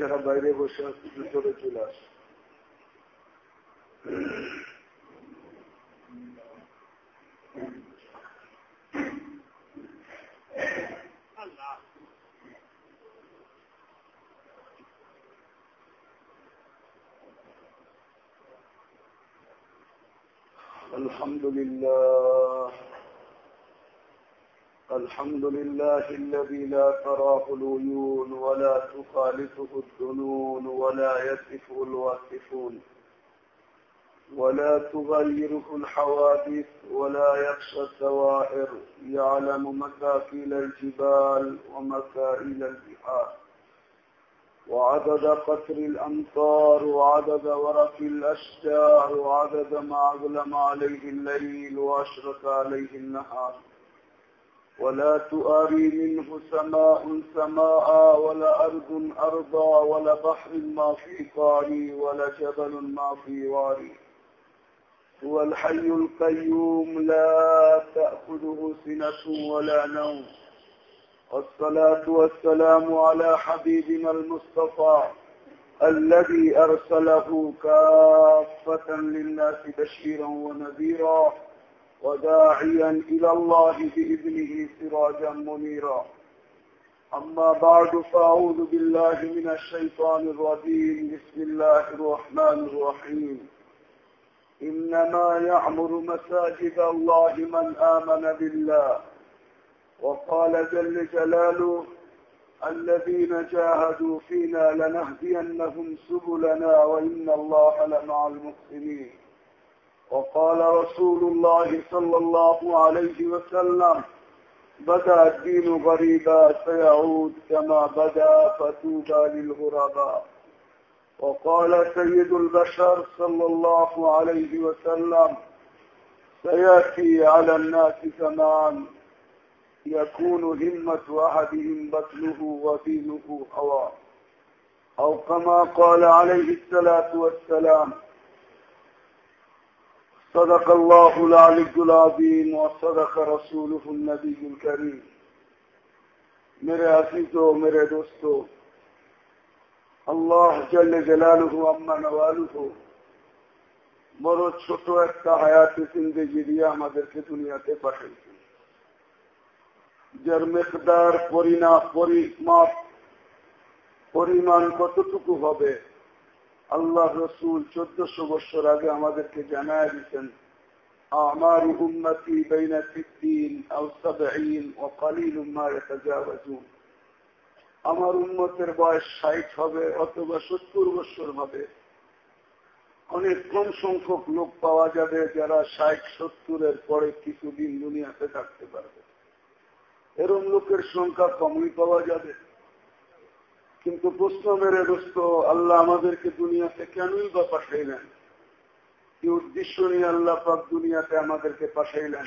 যারা বাইরে বসে আছে ভিতরে চলে আসে الحمد لله الحمد لله الذي لا تراه العيون ولا تخالفه الظنون ولا يصفه الواصفون ولا تغيره الحوادث ولا يخشى الدوائر يعلم مكاكيل الجبال ومكائل البحار. وعدد قطر الأمطار وعدد ورق الأشجار وعدد ما أظلم عليه الليل وأشرق عليه النهار. ولا تؤاري منه سماء سماء ولا أرض أرضا ولا بحر ما في قاري ولا جبل ما في واري. هو الحي القيوم لا تأخذه سنة ولا نوم. والصلاة والسلام على حبيبنا المصطفى الذي أرسله كافة للناس بشيرا ونذيرا. وداعيا إلى الله بإذنه سراجا منيرا. أما بعد فأعوذ بالله من الشيطان الرجيم. بسم الله الرحمن الرحيم. إنما يعمر مساجد الله من آمن بالله. وقال جل جلاله الذين جاهدوا فينا لنهدينهم سبلنا وإن الله لمع المحسنين. وقال رسول الله صلى الله عليه وسلم بدا الدين غريبا سيعود كما بدا فتوبى للغرباء. وقال سيد البشر صلى الله عليه وسلم سيأتي على الناس زمان يكون همة أحدهم بطنه ودينه هواه أو كما قال عليه الصلاة والسلام صدق الله العلي العظيم وصدق رسوله النبي الكريم میرے عزیزو میرے دوستو আল্লাহ جل جلاله আম্মা نواله বড় ছোট একটা হায়াতে জিন্দগি দিয়ে আমাদেরকে দুনিয়াতে পাঠিয়েছেন যার মেকদার পরিণা পরিমাপ পরিমাণ কতটুকু হবে আল্লাহ রসুল চোদ্দশো বছর আগে আমাদেরকে জানায় দিচ্ছেন আমার উন্নতি আমার উন্মতের বয়স ষাট হবে অথবা সত্তর বছর হবে। অনেক কম সংখ্যক লোক পাওয়া যাবে যারা ষাট সত্তরের পরে কিছুদিন দুনিয়াতে থাকতে পারবে। এরম লোকের সংখ্যা কমই পাওয়া যাবে। কিন্তু প্রশ্ন মেরে দোস্ত, আল্লাহ আমাদেরকে দুনিয়াতে কেনই বা পাঠাইলেন? কি উদ্দেশ্য নিয়ে আল্লাহ পাক দুনিয়াতে আমাদেরকে পাঠাইলেন।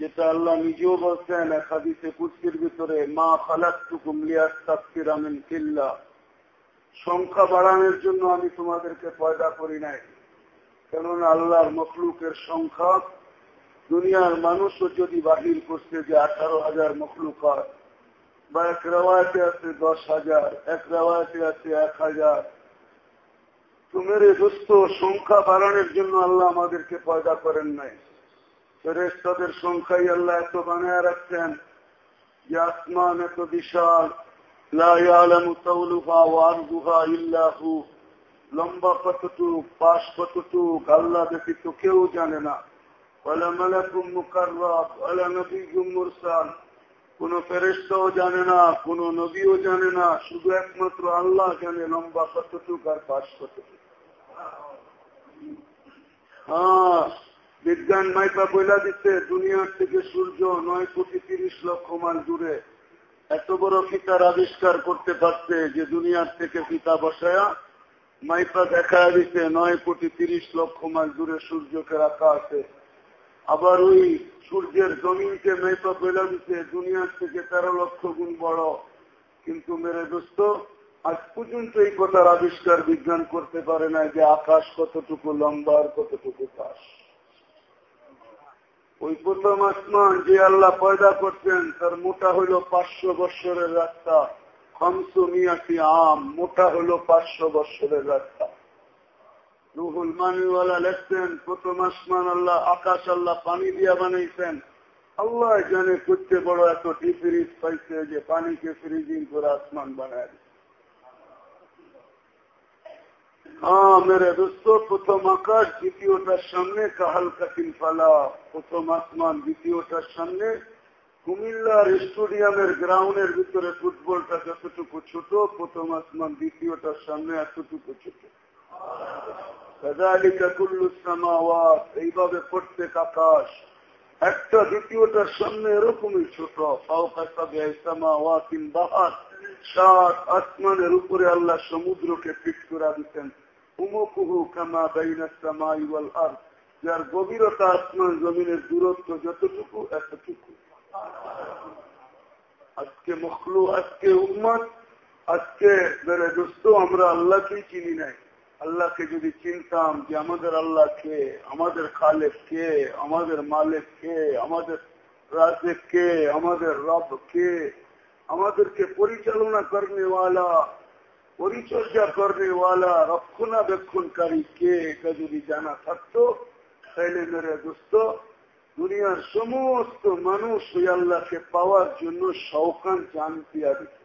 যেটা আল্লাহ নিজেও বলছেন, এক হাদিসে ভিতরে, মা লিয়াস্তাগফিরামিন কিল্লা সংখ্যা বাড়ানোর জন্য আমি তোমাদেরকে পয়দা করি নাই। কেননা আল্লাহর মখলুকের সংখ্যা, দুনিয়ার মানুষও যদি বাহির করছে যে আঠারো হাজার মখলুক হয় বা এক রেওয়ায়তে আছে দশ হাজার এক রেওয়ায়তে আছে এক হাজার তোমার দোস্ত সংখ্যা বাড়ানোর জন্য আল্লাহ আমাদেরকে পয়দা করেন নাই ফেরেস্তাদের সংখ্যাই আল্লাহ এত বানায় রাখছেন যে আসমান এত বিশাল লম্বা কতটুক পাশ কতটুক আল্লাহ ব্যতীত কেউ জানে না কোন ফেরেস্তাও জানে না, কোন নবীও জানে না, শুধু একমাত্র আল্লাহ জানে লম্বা কতটুক আর পাশ কতটুক। বিজ্ঞান মাইপা বইলা দিচ্ছে দুনিয়ার থেকে সূর্য নয় কোটি তিরিশ লক্ষ মাইল দূরে। এত বড় ফিতার আবিষ্কার করতে পারছে যে দুনিয়ার থেকে ফিতা বসায়া মাইপা দেখা দিচ্ছে নয় কোটি তিরিশ লক্ষ মাইল দূরে সূর্যকে রাখা আছে। আবার ওই সূর্যের জমিনকে বইলা দিচ্ছে দুনিয়ার থেকে তেরো লক্ষ গুণ বড়। কিন্তু মেরে দোস্ত, আজ পর্যন্ত এই কথার আবিষ্কার বিজ্ঞান করতে পারে না যে আকাশ কতটুকু লম্বা আর কতটুকু পাশ ওই প্রথম আসমান যে আল্লাহ পয়দা করছেন, তার মোটা হইল পাঁচশো বৎসরের রাস্তা। খমসুমিয়াটি আম, মোটা হলো পাঁচশো বৎসরের রাস্তা। রুহুল মানিওয়ালা লেখছেন, প্রথম আসমান আল্লাহ, আকাশ আল্লাহ পানি দিয়া বানাইছেন। আল্লাহ জানে করতে বড় এত ডি ফ্রিজ পাইছে যে পানিকে ফ্রিজিং করে আসমান বানায় হ্যাঁ মেরে দোস্ত, প্রথম আকাশ, দ্বিতীয়টার সামনে কাহাল কাটিন ফালা। প্রথম আসমান, দ্বিতীয়টার সামনে কুমিল্লার স্টেডিয়ামের গ্রাউন্ডের ভিতরে ফুটবলটা যতটুকু ছোট, প্রথম আসমান, দ্বিতীয়টার সামনে এতটুকু ছোট। প্রত্যেক আকাশ। একটা দ্বিতীয়টার সামনে এরকমই ছোট। আসমানের উপরে আল্লাহ সমুদ্রকে ফিট করে দিতেন আরদ। যার গভীরতা আসমান জমিনের দূরত্ব যতটুকু, এতটুকু। আজকে মখলু আজকে উম্মত, আজকে মেরে দোস্ত আমরা আল্লাহকেই চিনি নাই। আল্লাহকে যদি চিনতাম যে আমাদের আল্লাহ কে, আমাদের খালেক কে, আমাদের মালিক কে, আমাদের রাজেক কে, আমাদের রব কে, আমাদেরকে পরিচালনা করনেওয়ালা, পরিচর্যা করনেওয়ালা, রক্ষণাবেক্ষণকারী কে, এটা যদি জানা থাকতো, তাহলে মেরে দোস্ত, দুনিয়ার সমস্ত মানুষ ওই আল্লাহকে পাওয়ার জন্য শৌকান চান পিয়া দিত।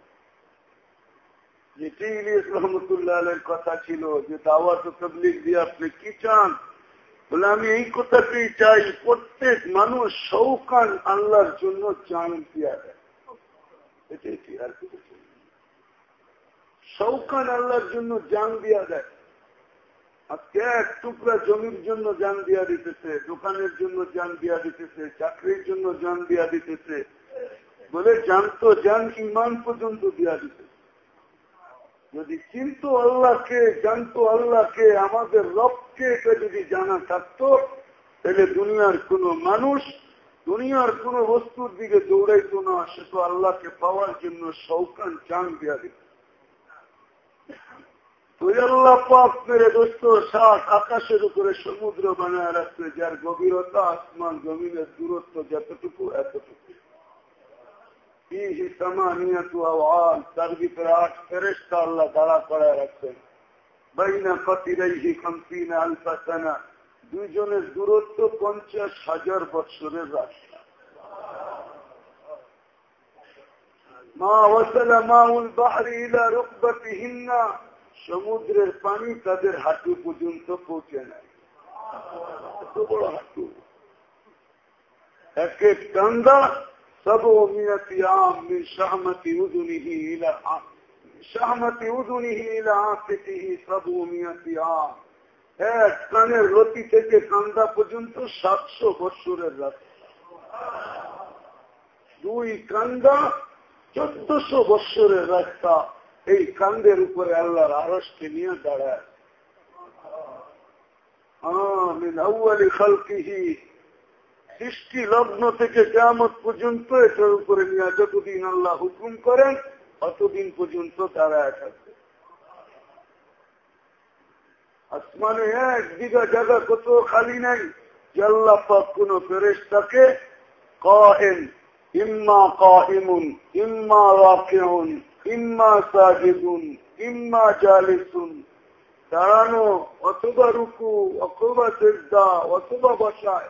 কথা ছিল, যে দাওয়াত তবলিক দিয়ে আপনি কি চান? বলে, আমি এই চাই, প্রত্যেক মানুষ শৌকান আল্লাহর জন্য চান আল্লাহর জন্য জান দিয়া দেয় আজকে এক টুকরা জমির জন্য জান দিয়া দিতেছে, দোকানের জন্য জান দিয়া দিতেছে, চাকরির জন্য জান দিয়া দিতেছে। বলে জানতো জান ইমান পর্যন্ত দিয়া দিতেছে। যদি চিনতো আল্লাহকে, জানতো আল্লাহকে, আমাদের রবকে এটা যদি জানা থাকতো, তাহলে দুনিয়ার কোন মানুষ দুনিয়ার কোন বস্তুর দিকে দৌড়াইতো না, সে তো আল্লাহকে পাওয়ার জন্য সৌকান চান দিয়া দিত। আকাশের উপরে সমুদ্র বানায় রাখছে, যার গভীরতা আসমান জমিনের দূরত্ব যতটুকু, এতটুকু। কম্পিনা আলফাসানা দুইজনের দূরত্ব পঞ্চাশ হাজার বৎসরের রাস্তা মা ওয়াসালা মাউল বাহরি ইলা রুকবাতিহিন্না সমুদ্রের পানি তাদের হাঁটু পর্যন্ত পৌঁছে নেয় এত বড় হাঁটু এক এক কান্দা এক কানের রতি থেকে কান্দা পর্যন্ত সাতশো বৎসরের দুই কান্দা চোদ্দশো বৎসরের রাস্তা এই কান্দের উপরে আল্লাহর আরসকে নিয়ে দাঁড়ায়। সৃষ্টি লগ্ন থেকে কেমত পর্যন্ত এটার উপরে নিয়ে যতদিন আল্লাহ হুকুম করেন অতদিন পর্যন্ত দাঁড়ায় থাকবে আসমানে এক বিঘা জায়গা কত খালি নাই আল্লাহ পাক কোন ফেরেস্তাকে কহেন ইম্মা কাহিমুন ইম্মা রাকেউন, ইম্মা সাজিদুন, ইম্মা জালিসুন। দাঁড়ানো অথবা রুকু, অথবা চেষ্টা অথবা বসায়।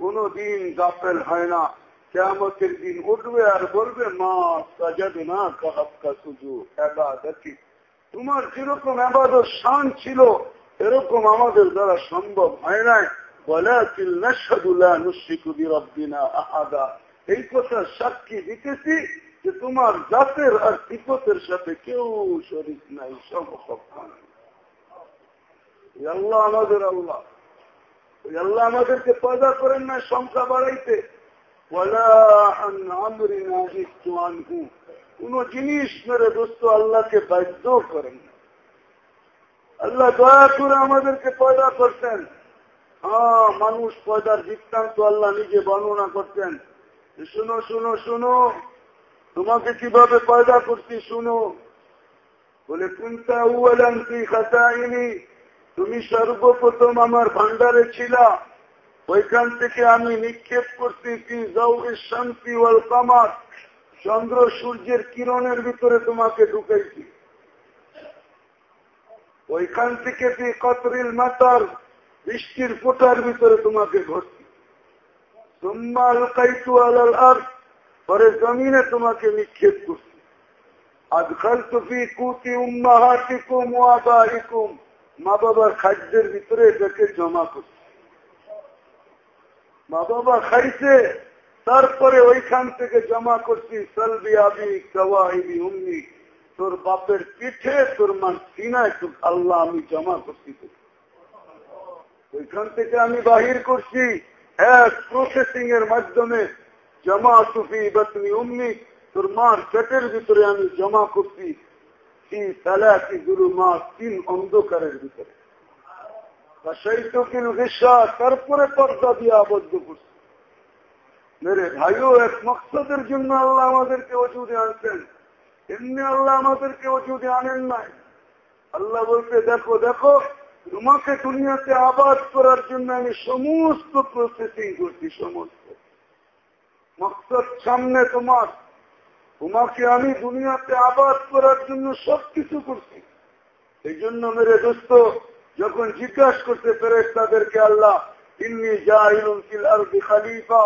কোনদিন গাফেল হয় না। কেমতের দিন উঠবে আর বলবে, মা সাজাদ না কাহাপা শুধু তোমার যেরকম আবাদত শান ছিল, এরকম আমাদের দ্বারা সম্ভব হয় নাই। এই কথা সাক্ষী দিতেছি যে তোমার জাতের আর সিফতের সাথে কেউ শরীর নাই সব আল্লাহ, আমাদের আল্লাহ। আল্লাহ আমাদেরকে পয়দা করেন না, সংখ্যা বাড়াইতে। কোন জিনিস মেরে দোস্ত আল্লাহকে বাধ্য করেন আল্লাহ দয়া করে আমাদেরকে পয়দা করতেন। হ্যাঁ মানুষ পয়দার বৃত্তান্ত আল্লাহ নিজে বর্ণনা করতেন। শুনো শুনো শুনো, তোমাকে কীভাবে পয়দা করছি শুনো। বলে, কুন্তা উয়ালান্তি খাতাইনি তুমি সর্বপ্রথম আমার ভান্ডারে ছিলা। ওইখান থেকে আমি নিক্ষেপ করছি কি শান্তি ওয়াল কামার। চন্দ্র সূর্যের কিরণের ভিতরে তোমাকে ঢুকাইছি। ওইখান থেকে তুই কতরিল মাতার বৃষ্টির ফোটার ভিতরে তোমাকে ঘটছি তোমার কাইতু আলাল আর পরে জমিনে তোমাকে নিক্ষেপ করছি। আজকাল তুফি কুতি উম্মাহাতিকুম ওয়াবাহিকুম মা বাবার খাদ্যের ভিতরে এটাকে জমা করছি। মা বাবা খাইছে, তারপরে ওইখান থেকে জমা করছি, সলবি আবি, কওয়াহিবি উম্মি, তোর বাপের পিঠে, তোর মান সিনায়, তোর আল্লাহ আমি জমা করছি ওইখান থেকে আমি বাহির করছি এক প্রসেসিং এর মাধ্যমে জমা সুফি বতনি উম্মি, তোর মার পেটের ভিতরে আমি জমা করছি তারপরে পর্দা দিয়ে আবদ্ধ করছি। মেরে ভাইও, এক মকসদের জন্য আল্লাহ আমাদেরকে অজুদে আনছেন। এমনি আল্লাহ আমাদেরকে অজুদে আনেন নাই। আল্লাহ বলতে দেখো দেখো, তোমাকে দুনিয়াতে আবাদ করার জন্য আমি সমস্ত প্রসেসিং করছি, সমস্ত। মকসদ সামনে তোমার তোমাকে আমি দুনিয়াতে আবাদ করার জন্য সবকিছু করছি। এই জন্য মেরে দোস্ত, যখন জিজ্ঞাসা করতে ফেরেস তাদেরকে আল্লাহ, ইন্নি জাহিল আর খালিফা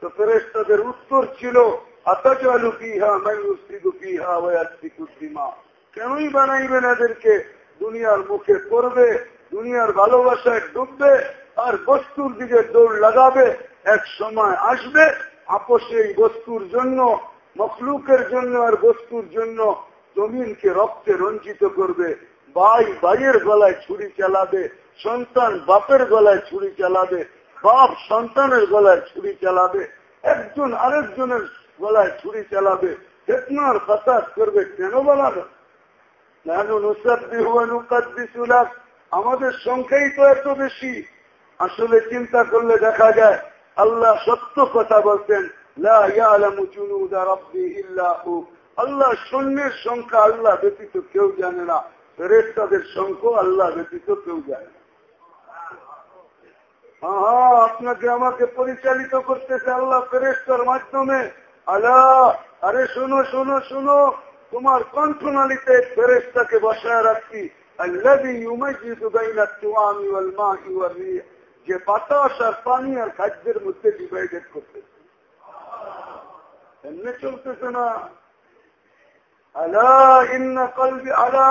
তো ফেরেস তাদের উত্তর ছিল আতাচালু পিহা ওয়াসিকুদ্দিমা কেনই বানাইবেন এদেরকে? দুনিয়ার মুখে করবে দুনিয়ার ভালোবাসায় ডুববে, আর বস্তুর দিকে দৌড় লাগাবে, এক সময় আসবে আপোষে এই বস্তুর জন্য মখলুকের জন্য আর বস্তুর জন্য জমিনকে রক্তে রঞ্জিত করবে ভাই ভাইয়ের গলায় ছুরি চালাবে, সন্তান বাপের গলায় ছুরি চালাবে, বাপ সন্তানের গলায় ছুরি চালাবে, একজন আরেকজনের গলায় ছুরি চালাবে চেতনার হতাশ করবে, কেন বলাবে আমাদের সংখ্যাই তো এত বেশি। আসলে চিন্তা করলে দেখা যায়, আল্লাহ সত্য কথা বলতেন আল্লাহ সৈন্যের সংখ্যা আল্লাহ ব্যতীত কেউ জানে না। ফেরেস্তাদের সংখ্য আল্লাহ ব্যতীত কেউ জানে না। হ্যাঁ আপনাকে আমাকে পরিচালিত করতেছে আল্লাহ ফেরেস্তার মাধ্যমে। আল্লাহ আরে শোনো শোনো শোনো। তোমার কণ্ঠনালীতে ফেরেস্তাকে বসায় রাখছি। যে বাতাস আর পানি আর খাদ্যের মধ্যে ডিভাইডেড করতেছে। এমনি চলতেছে না আলা ইন্না কলবি আলা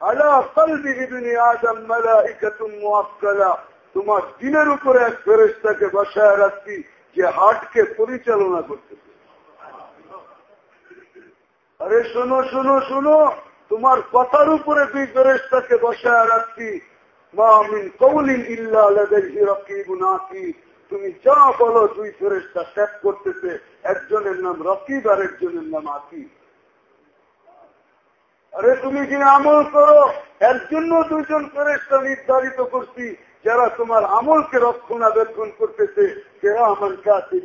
আলা কলবি ইবনি আদম মালাইকাতুম মুআক্কালা তোমার দিনের উপরে এক ফেরেশতাকে বসায় রাখছি যে হাটকে পরিচালনা করতেছে। আরে শোনো শোনো শোনো। তোমার কথার উপরে দুই ফেরেশতাকে বসায় রাখছি। মামিন কৌলিন ইল্লা লাদাইহি রাকিবুন আতীদ তুমি যা বলো দুই ফেরেস্তা ত্যাগ করতেছে। একজনের নাম রকিব, আর একজনের নাম আকি আরে তুমি যে আমল করো? এর জন্য দুইজন ফেরেস্তা নির্ধারিত করছি, যারা তোমার আমলকে রক্ষণাবেক্ষণ করতেছে। সেরা আমার কাছে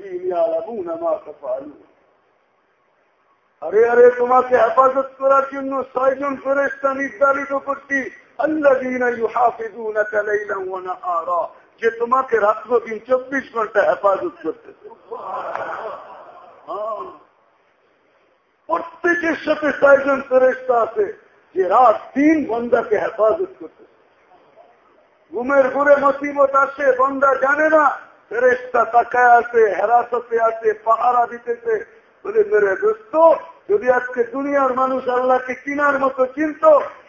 আরে আরে, তোমাকে হেফাজত করার জন্য ছয়জন ফেরেস্তা নির্ধারিত করছি। আল্লাহ যে তোমাকে রাত্র দিন চব্বিশ ঘণ্টা হেফাজত করতেছে হ্যাঁ। প্রত্যেকের সাথে ছয়জন ফেরেস্তা আছে যে রাত দিন বন্দাকে হেফাজত করতেছে ঘুমের ঘুরে মসিবত আসে, বন্দা জানে না ফেরেস্তা তাকায় আছে, হেরাসতে আছে, পাহারা দিতেছে। বলে, মেরে দোস্ত, যদি আজকে দুনিয়ার মানুষ আল্লাহকে চিনার মতো চিনত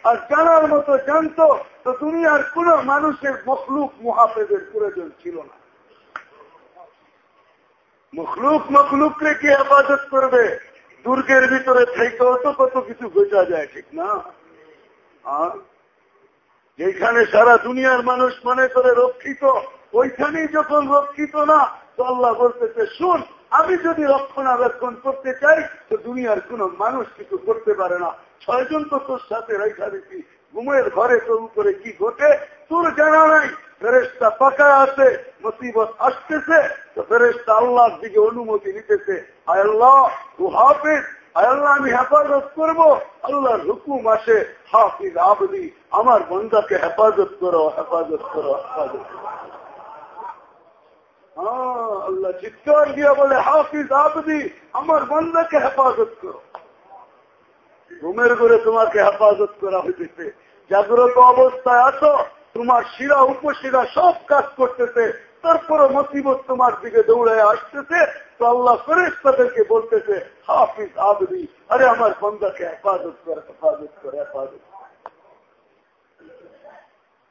আর জানার মতো জানত তো দুনিয়ার কোন মানুষের মখলুক মহাপেদের প্রয়োজন ছিল না। মখলুক মখলুককে কি হেফাজত করবে? দুর্গের ভিতরে থেকেও তো কত কিছু বোঝা যায়, ঠিক না? যেখানে সারা দুনিয়ার মানুষ মনে করে রক্ষিত, ওইখানেই যখন রক্ষিত না, তো আল্লাহ বলতেছে, শুন আমি যদি রক্ষণাবেক্ষণ করতে চাই, তো দুনিয়ার কোন মানুষ কিছু করতে পারে না। ছয়জন তো তোর সাথে রেখা দিচ্ছি ঘুমের ঘরে তোর উপরে কি ঘটে, তোর জানা নাই। ফেরেস্তা পাকা আছে, মুসিবত আসতেছে, তো ফেরেস্তা আল্লাহর দিকে অনুমতি নিতেছে। আল্লাহ তু হাফিজ আল্লাহ, আমি হেফাজত করব। আল্লাহর হুকুম আসে, হাফিজ আবদি, আমার বন্ধাকে হেফাজত করো হেফাজত করো হেফাজত করো। আল্লাহ চিৎকার দিয়া বলে, হাফিজ আবদি আমার বন্ধাকে হেফাজত করো। ঘুমের ঘরে তোমাকে হেফাজত করা হইতেছে। জাগ্রত অবস্থায় আছো, তোমার শিরা, উপশিরা সব কাজ করতেছে। তারপরে মুসিবত তোমার দিকে দৌড়ে আসতেছে। তো আল্লাহ ফেরেস তাদেরকে বলতেছে, হাফিজ আবদি আরে আমার বন্ধাকে হেফাজত করে হেফাজত করে, হেফাজত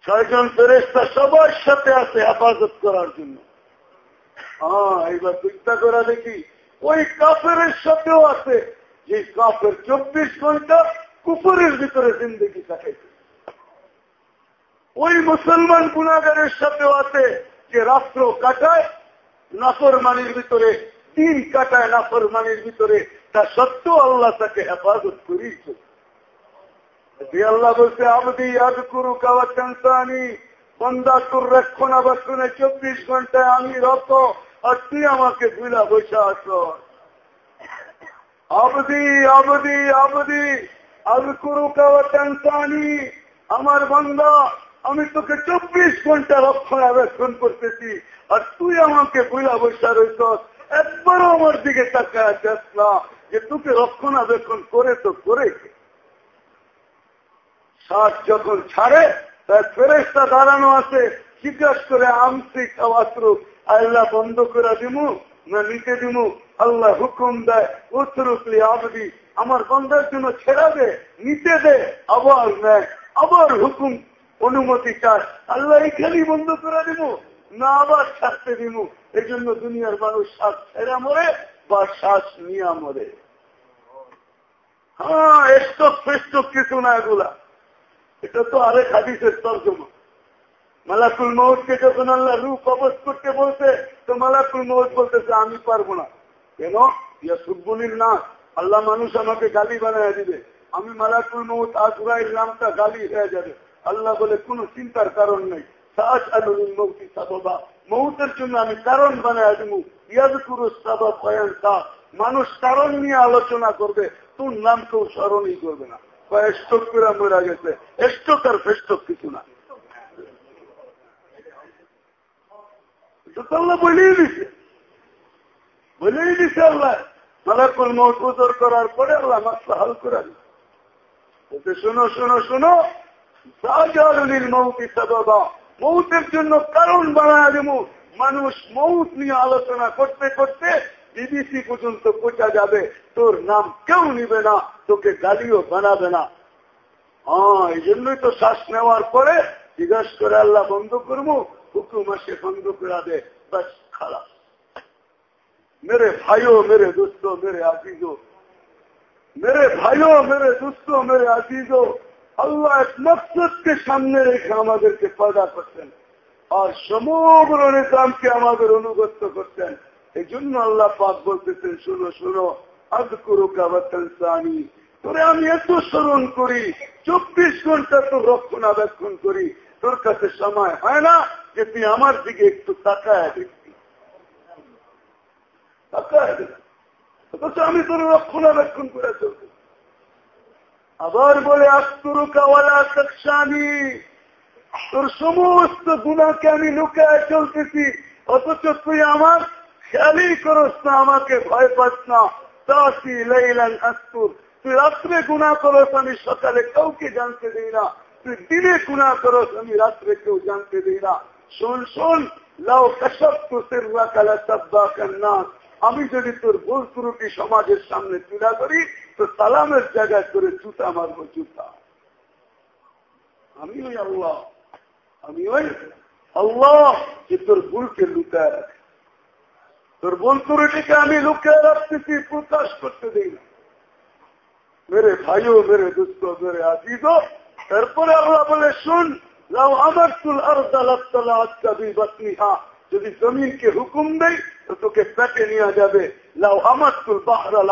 ছয়জন ফেরেস্তা সবার সাথে আছে হেফাজত করার জন্য। হ্যাঁ এইবার চিন্তা করা দেখি, ওই কাফের সাথেও আছে। যে কাফের চব্বিশ ঘণ্টা কুকুরের ভিতরে জিন্দগি কাটাইছে ওই মুসলমান গুণাগারের সাথেও আছে যে রাত্র কাটায় নাফর মানির ভিতরে, দিন কাটায় নাফর মানির ভিতরে, তা সত্ত্বেও আল্লাহ তাকে হেফাজত করিয়েছে আল্লাহ বলছে, আবদি আদ করু কাবা তোর রক্ষণাবেক্ষণে চব্বিশ ঘন্টায় আমি রত, আর তুই আমাকে ভুলা বসে আস আবদি আবদি আবদি আদ করু কাবা আমার বন্দা, আমি তোকে চব্বিশ ঘণ্টা রক্ষণাবেক্ষণ করতেছি, আর তুই আমাকে বুঝা বসা রয়েছ একবারও আমার দিকে তাকায় যাস না, যে তোকে রক্ষণাবেক্ষণ করে তো করে শ্বাস যখন ছাড়ে তাই ফেরেস্তা দাঁড়ানো আছে, জিজ্ঞাসা করে আমসি খাওয়াত্র আল্লাহ বন্ধ করে দিমু না নিতে দিমু? আল্লাহ হুকুম দেয় উত্তরুকলি আবদি, আমার বন্ধার জন্য ছেড়া দে, নিতে দে, আবার নেয়, আবার হুকুম, অনুমতি চায় আল্লাহ এখানেই বন্ধ করে দিব না আবার ছাড়তে দিব এই জন্য দুনিয়ার মানুষ শ্বাস ছেড়া মরে বা শ্বাস নিয়া মরে। হ্যাঁ ফেস্টক কিছু না এগুলা। এটা তো আরেক হাদিসের তর্জমা। মালাকুল মহৎকে যখন আল্লাহ রূপ কবচ করতে বলছে, তো মালাকুল মহৎ বলতেছে, আমি পারব না। কেন? ইয়া সুব্বলির না আল্লাহ মানুষ আমাকে গালি বানায় দিবে। আমি মালাকুল মহৎ আজরাইল নামটা গালি হয়ে যাবে। আল্লাহ বলে, কোন চিন্তার কারণ নেই। সাজ আলুল মৌতি সাববা। মৌতের জন্য আমি কারণ বানায় দিব। ইয়াদ সাবাব বয়ান মানুষ কারণ নিয়ে আলোচনা করবে। তোর নাম কেউ স্মরণই করবে না। মরা গেছে স্টক আর ফেস্টক কিছু না। মৌতের জন্য কারণ বানায় মানুষ মৌত নিয়ে আলোচনা করতে করতে বিবিসি পর্যন্ত পৌঁছা যাবে। তোর নাম কেউ নিবে না, তোকে গালিও বানাবে না। হ্যাঁ এই জন্যই তো শ্বাস নেওয়ার পরে জিজ্ঞাসা করে আল্লাহ বন্ধ করব, হুকুম আসে বন্ধ করে দে খারাপ মেরে ভাইও, মেরে দুস্থ মেরে আজিজো মেরে ভাইও, মেরে দুস্থ মেরে আজিজো আল্লাহ এক মকসদকে সামনে রেখে আমাদেরকে পয়দা করতেন আর সমগ্র নিজামকে আমাদের অনুগত করতেন এই জন্য আল্লাহ পাক বলতেছেন, শুনো শুনো আজ করো কাবাতানি তোরে আমি এত স্মরণ করি, চব্বিশ ঘণ্টা তোর রক্ষণাবেক্ষণ করি। তোর কাছে সময় হয় না যে তুই আমার দিকে একটু তাকায় দেখবি। আমি তোর রক্ষণাবেক্ষণ করে চলতে আবার বলে আস্তরুকাওয়ালা তোর সমস্ত গুণাকে আমি লুকায় চলতেছি। অথচ তুই আমার খেয়ালই করস না, আমাকে ভয় পাস না। তাসি লাইলান আস্তুর তুই রাত্রে গুণা করস, আমি সকালে কাউকে জানতে দিই না। তুই দিনে গুণা করস, আমি রাত্রে কেউ জানতে দিই না। শোন শোন লাও কসব তো সিররা কালা সাব্বা কান্নাস আমি যদি তোর ভুল ত্রুটি সমাজের সামনে তুলা করি তো সালামের জায়গায় করে জুতা মারবো, জুতা। আমি ওই আল্লাহ। আমি ওই আল্লাহ যে তোর ভুলকে লুকায় রাখে। তোর ভুল ত্রুটিকে আমি লুকিয়ে রাখতেছি, প্রকাশ করতে দিই না। মেরে ভাইও, মেরে দুস্থ মেরে আজিজ তারপরে আল্লাহ বলে, শুন লাও আমার তুল আর যদি জমিনকে হুকুম দেয় তো তোকে পেটে নিয়ে যাবে। লাউ আমার তুল বাহরা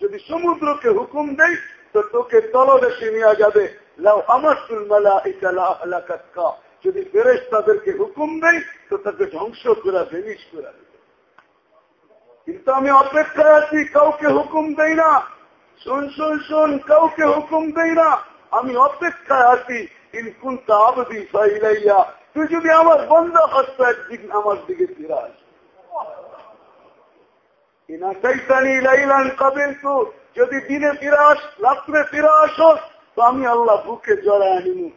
যদি সমুদ্রকে হুকুম দেয় তো তোকে তলদেশে নিয়ে যাবে। লাউ আমার তুল মালা যদি ফেরেস তাদেরকে হুকুম দেয়, তো তাকে ধ্বংস করে ভেনিস করে কিন্তু আমি অপেক্ষায় আছি, কাউকে হুকুম দেই না। শোন শোন শোন, কাউকে হুকুম দেই না। আমি অপেক্ষায় আছি ইনকুন তাবদি ফাইলাইয়া। তুই যদি আমার বন্ধ হস্ত একদিন আমার দিকে ফিরে আস। যদি দিনে ফিরে আস, রাত্রে ফিরে আসো, তো আমি আল্লাহ বুকে জড়ায় আনিমু।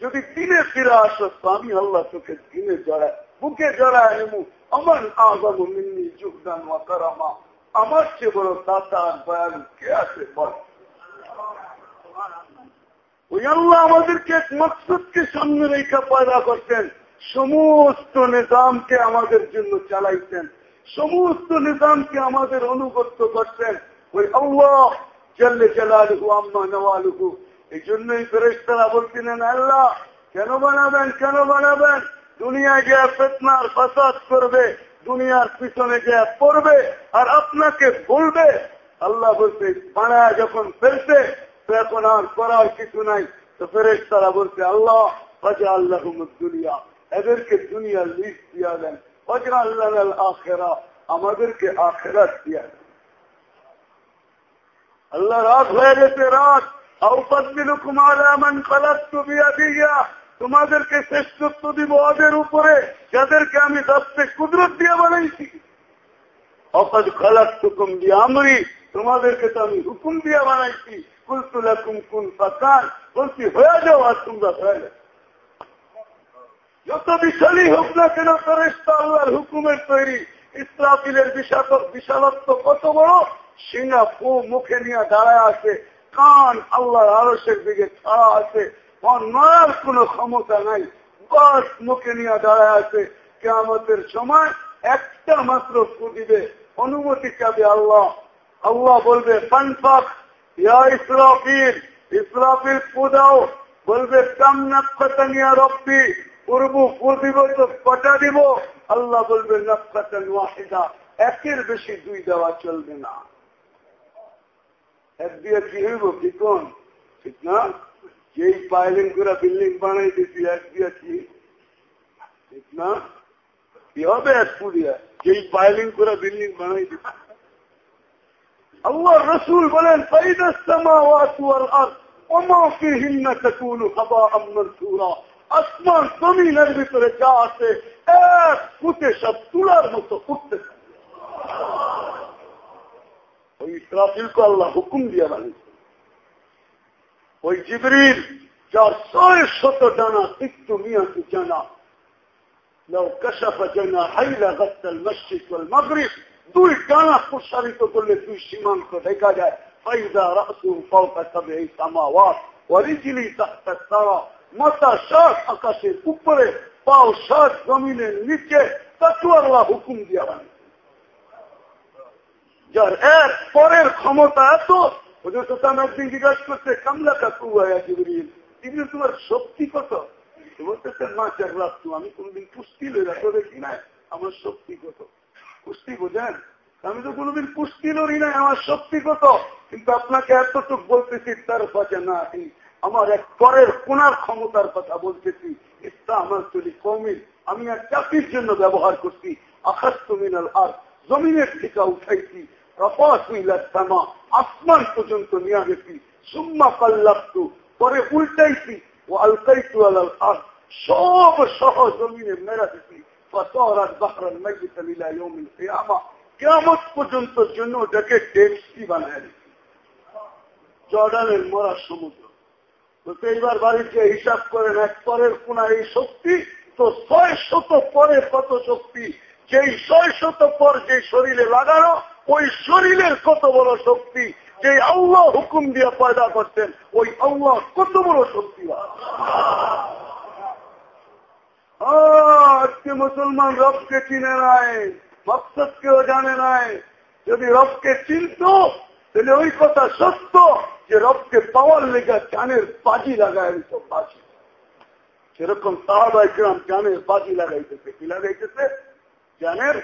যদি দিনে ফিরে আমি আল্লাহ তোকে দিনে বুকে জড়ায় আমার আগাম মিন্নি যোগদান আমার চেয়ে বড় দাতা আর বয়ান কে আছে বল? ওই আল্লাহ আমাদেরকে এক মকসদকে সামনে রেখা পয়দা করতেন। সমস্ত নিজামকে আমাদের জন্য চালাইতেন। সমস্ত নিজামকে আমাদের অনুগত্য করতেন। ওই আল্লাহ চললে চালালুহু আম্মা এই জন্যই ফেরেস্তারা বলছিলেন, আল্লাহ, কেন বানাবেন কেন বানাবেন? দুনিয়ায় গিয়ে ফেতনার ফাসাদ করবে, দুনিয়ার পিছনে গিয়ে পড়বে আর আপনাকে বলবে আল্লাহ বলতে বানায় যখন ফেলতে তো এখন আর করার কিছু নাই। তো ফেরেস তারা বলছে, আল্লাহ ফাজা আল্লাহ দুনিয়া, এদেরকে দুনিয়ার লিস্ট দিয়া দেন। ফাজা আল্লাহ আখেরা, আমাদেরকে আখেরাত দিয়া দেন। আল্লাহ রাত হয়ে গেছে রাত তোমাদেরকে শ্রেষ্ঠত্ব দিব ওদের উপরে, যাদেরকে আমি দশটে কুদরত দিয়ে বানাইছি। অকাজ খালাক তুকুম দিয়ে আমরি তোমাদেরকে তো আমি হুকুম দিয়ে বানাইছি। কুলতুলাকুম কুন ফাকান। বলছি, হয়ে যাও আর তোমরা হয়ে যত বিশালই হোক না কেন ফেরেস্তা আল্লাহর হুকুমের তৈরি। ইসরাফিলের বিশালত্ব কত বড়? সিঙ্গা ফু মুখে নিয়ে দাঁড়ায় আছে, কান আল্লাহর আরসের দিকে ছাড়া আছে নয়ার কোন ক্ষমতা নাই, বাস মুখে নিয়ে দাঁড়ায় আছে। কেমতের সময় একটা মাত্র ফু দিবে, অনুমতি চাবে আল্লাহ। আল্লাহ বলবে ফানফাক ইয়া ইসরাফিল বলবে আল্লাহ বলবে নক্ষতান একের বেশি দুই দেওয়া চলবে না। দিয়ে কি হইব, কি কোন? ঠিক না? যেই পাইলিং করে বিল্ডিং বানাই দিছি এক ঠিক না? আসমান জমিনের ভিতরে যা আছে, এক ফুটে সব তুলার মতো উঠতে ইসরাফিলকে আল্লাহ হুকুম দিয়ে বানিয়েছে ওই জিবরিল যার ছয় শত ডানা তিক্ত মিয়াকে জানা لو كشف جناحي لغت المشرق والمغرب দুই ডানা প্রসারিত করলে দুই সীমান্ত দেখা যায় ফাইদা রাসু ফাওকা সাবঈ সামাওয়াত ওয়া রিজলি তাহতা সারা মাথা সাত আকাশের উপরে পাও সাত জমিনের নিচে তাকে আল্লাহ হুকুম দিয়া বানিয়েছে এক পরের ক্ষমতা এত ওদের সাথে একদিন জিজ্ঞাসা করছে কামলা কাকু কিন্তু তোমার শক্তি কত? বলতেছে মা চার রাখতো আমি কোনদিন কুস্তি লই রাখো দেখি না আমার শক্তি কত? কুস্তি বোঝেন? আমি তো কোনদিন কুস্তি লড়ি নাই, আমার শক্তি কত? কিন্তু আপনাকে এতটুক বলতেছি, তার পাশে না আমার এক পরের কোনার ক্ষমতার কথা বলতেছি ইস্তা আমার চলি কমিল আমি এক চাকরির জন্য ব্যবহার করছি আকাশ তুমিনাল আর জমিনের টিকা উঠাইছি আসমান পর্যন্ত নিয়ে গেছি। সুম্মা পাল্লাস্তু পরে উল্টাইছি, ও আলকাইতু আলাল আর সব সহ জমিনে মেরা দিছি। মরা সমুদ্র। হিসাব করেন, এক পরের কোনা এই শক্তি, তো ছয় শত পরে কত শক্তি? যেই ছয় শত পর যে শরীরে লাগানো ওই শরীরের কত বড় শক্তি যে আল্লাহ হুকুম দিয়ে পয়দা করতেন ওই আল্লাহ কত বড় শক্তি আজকে মুসলমান রবকে চিনে নাই মকসদ কেউ জানে নাই। যদি রবকে চিনত, তাহলে ওই কথা সত্য যে রবকে পাওয়ার লেগে চানের বাজি লাগায় সব বাজি। সেরকম সাহাবাই গ্রাম জানের বাজি লাগাইতেছে। কি লাগাইতেছে? জানের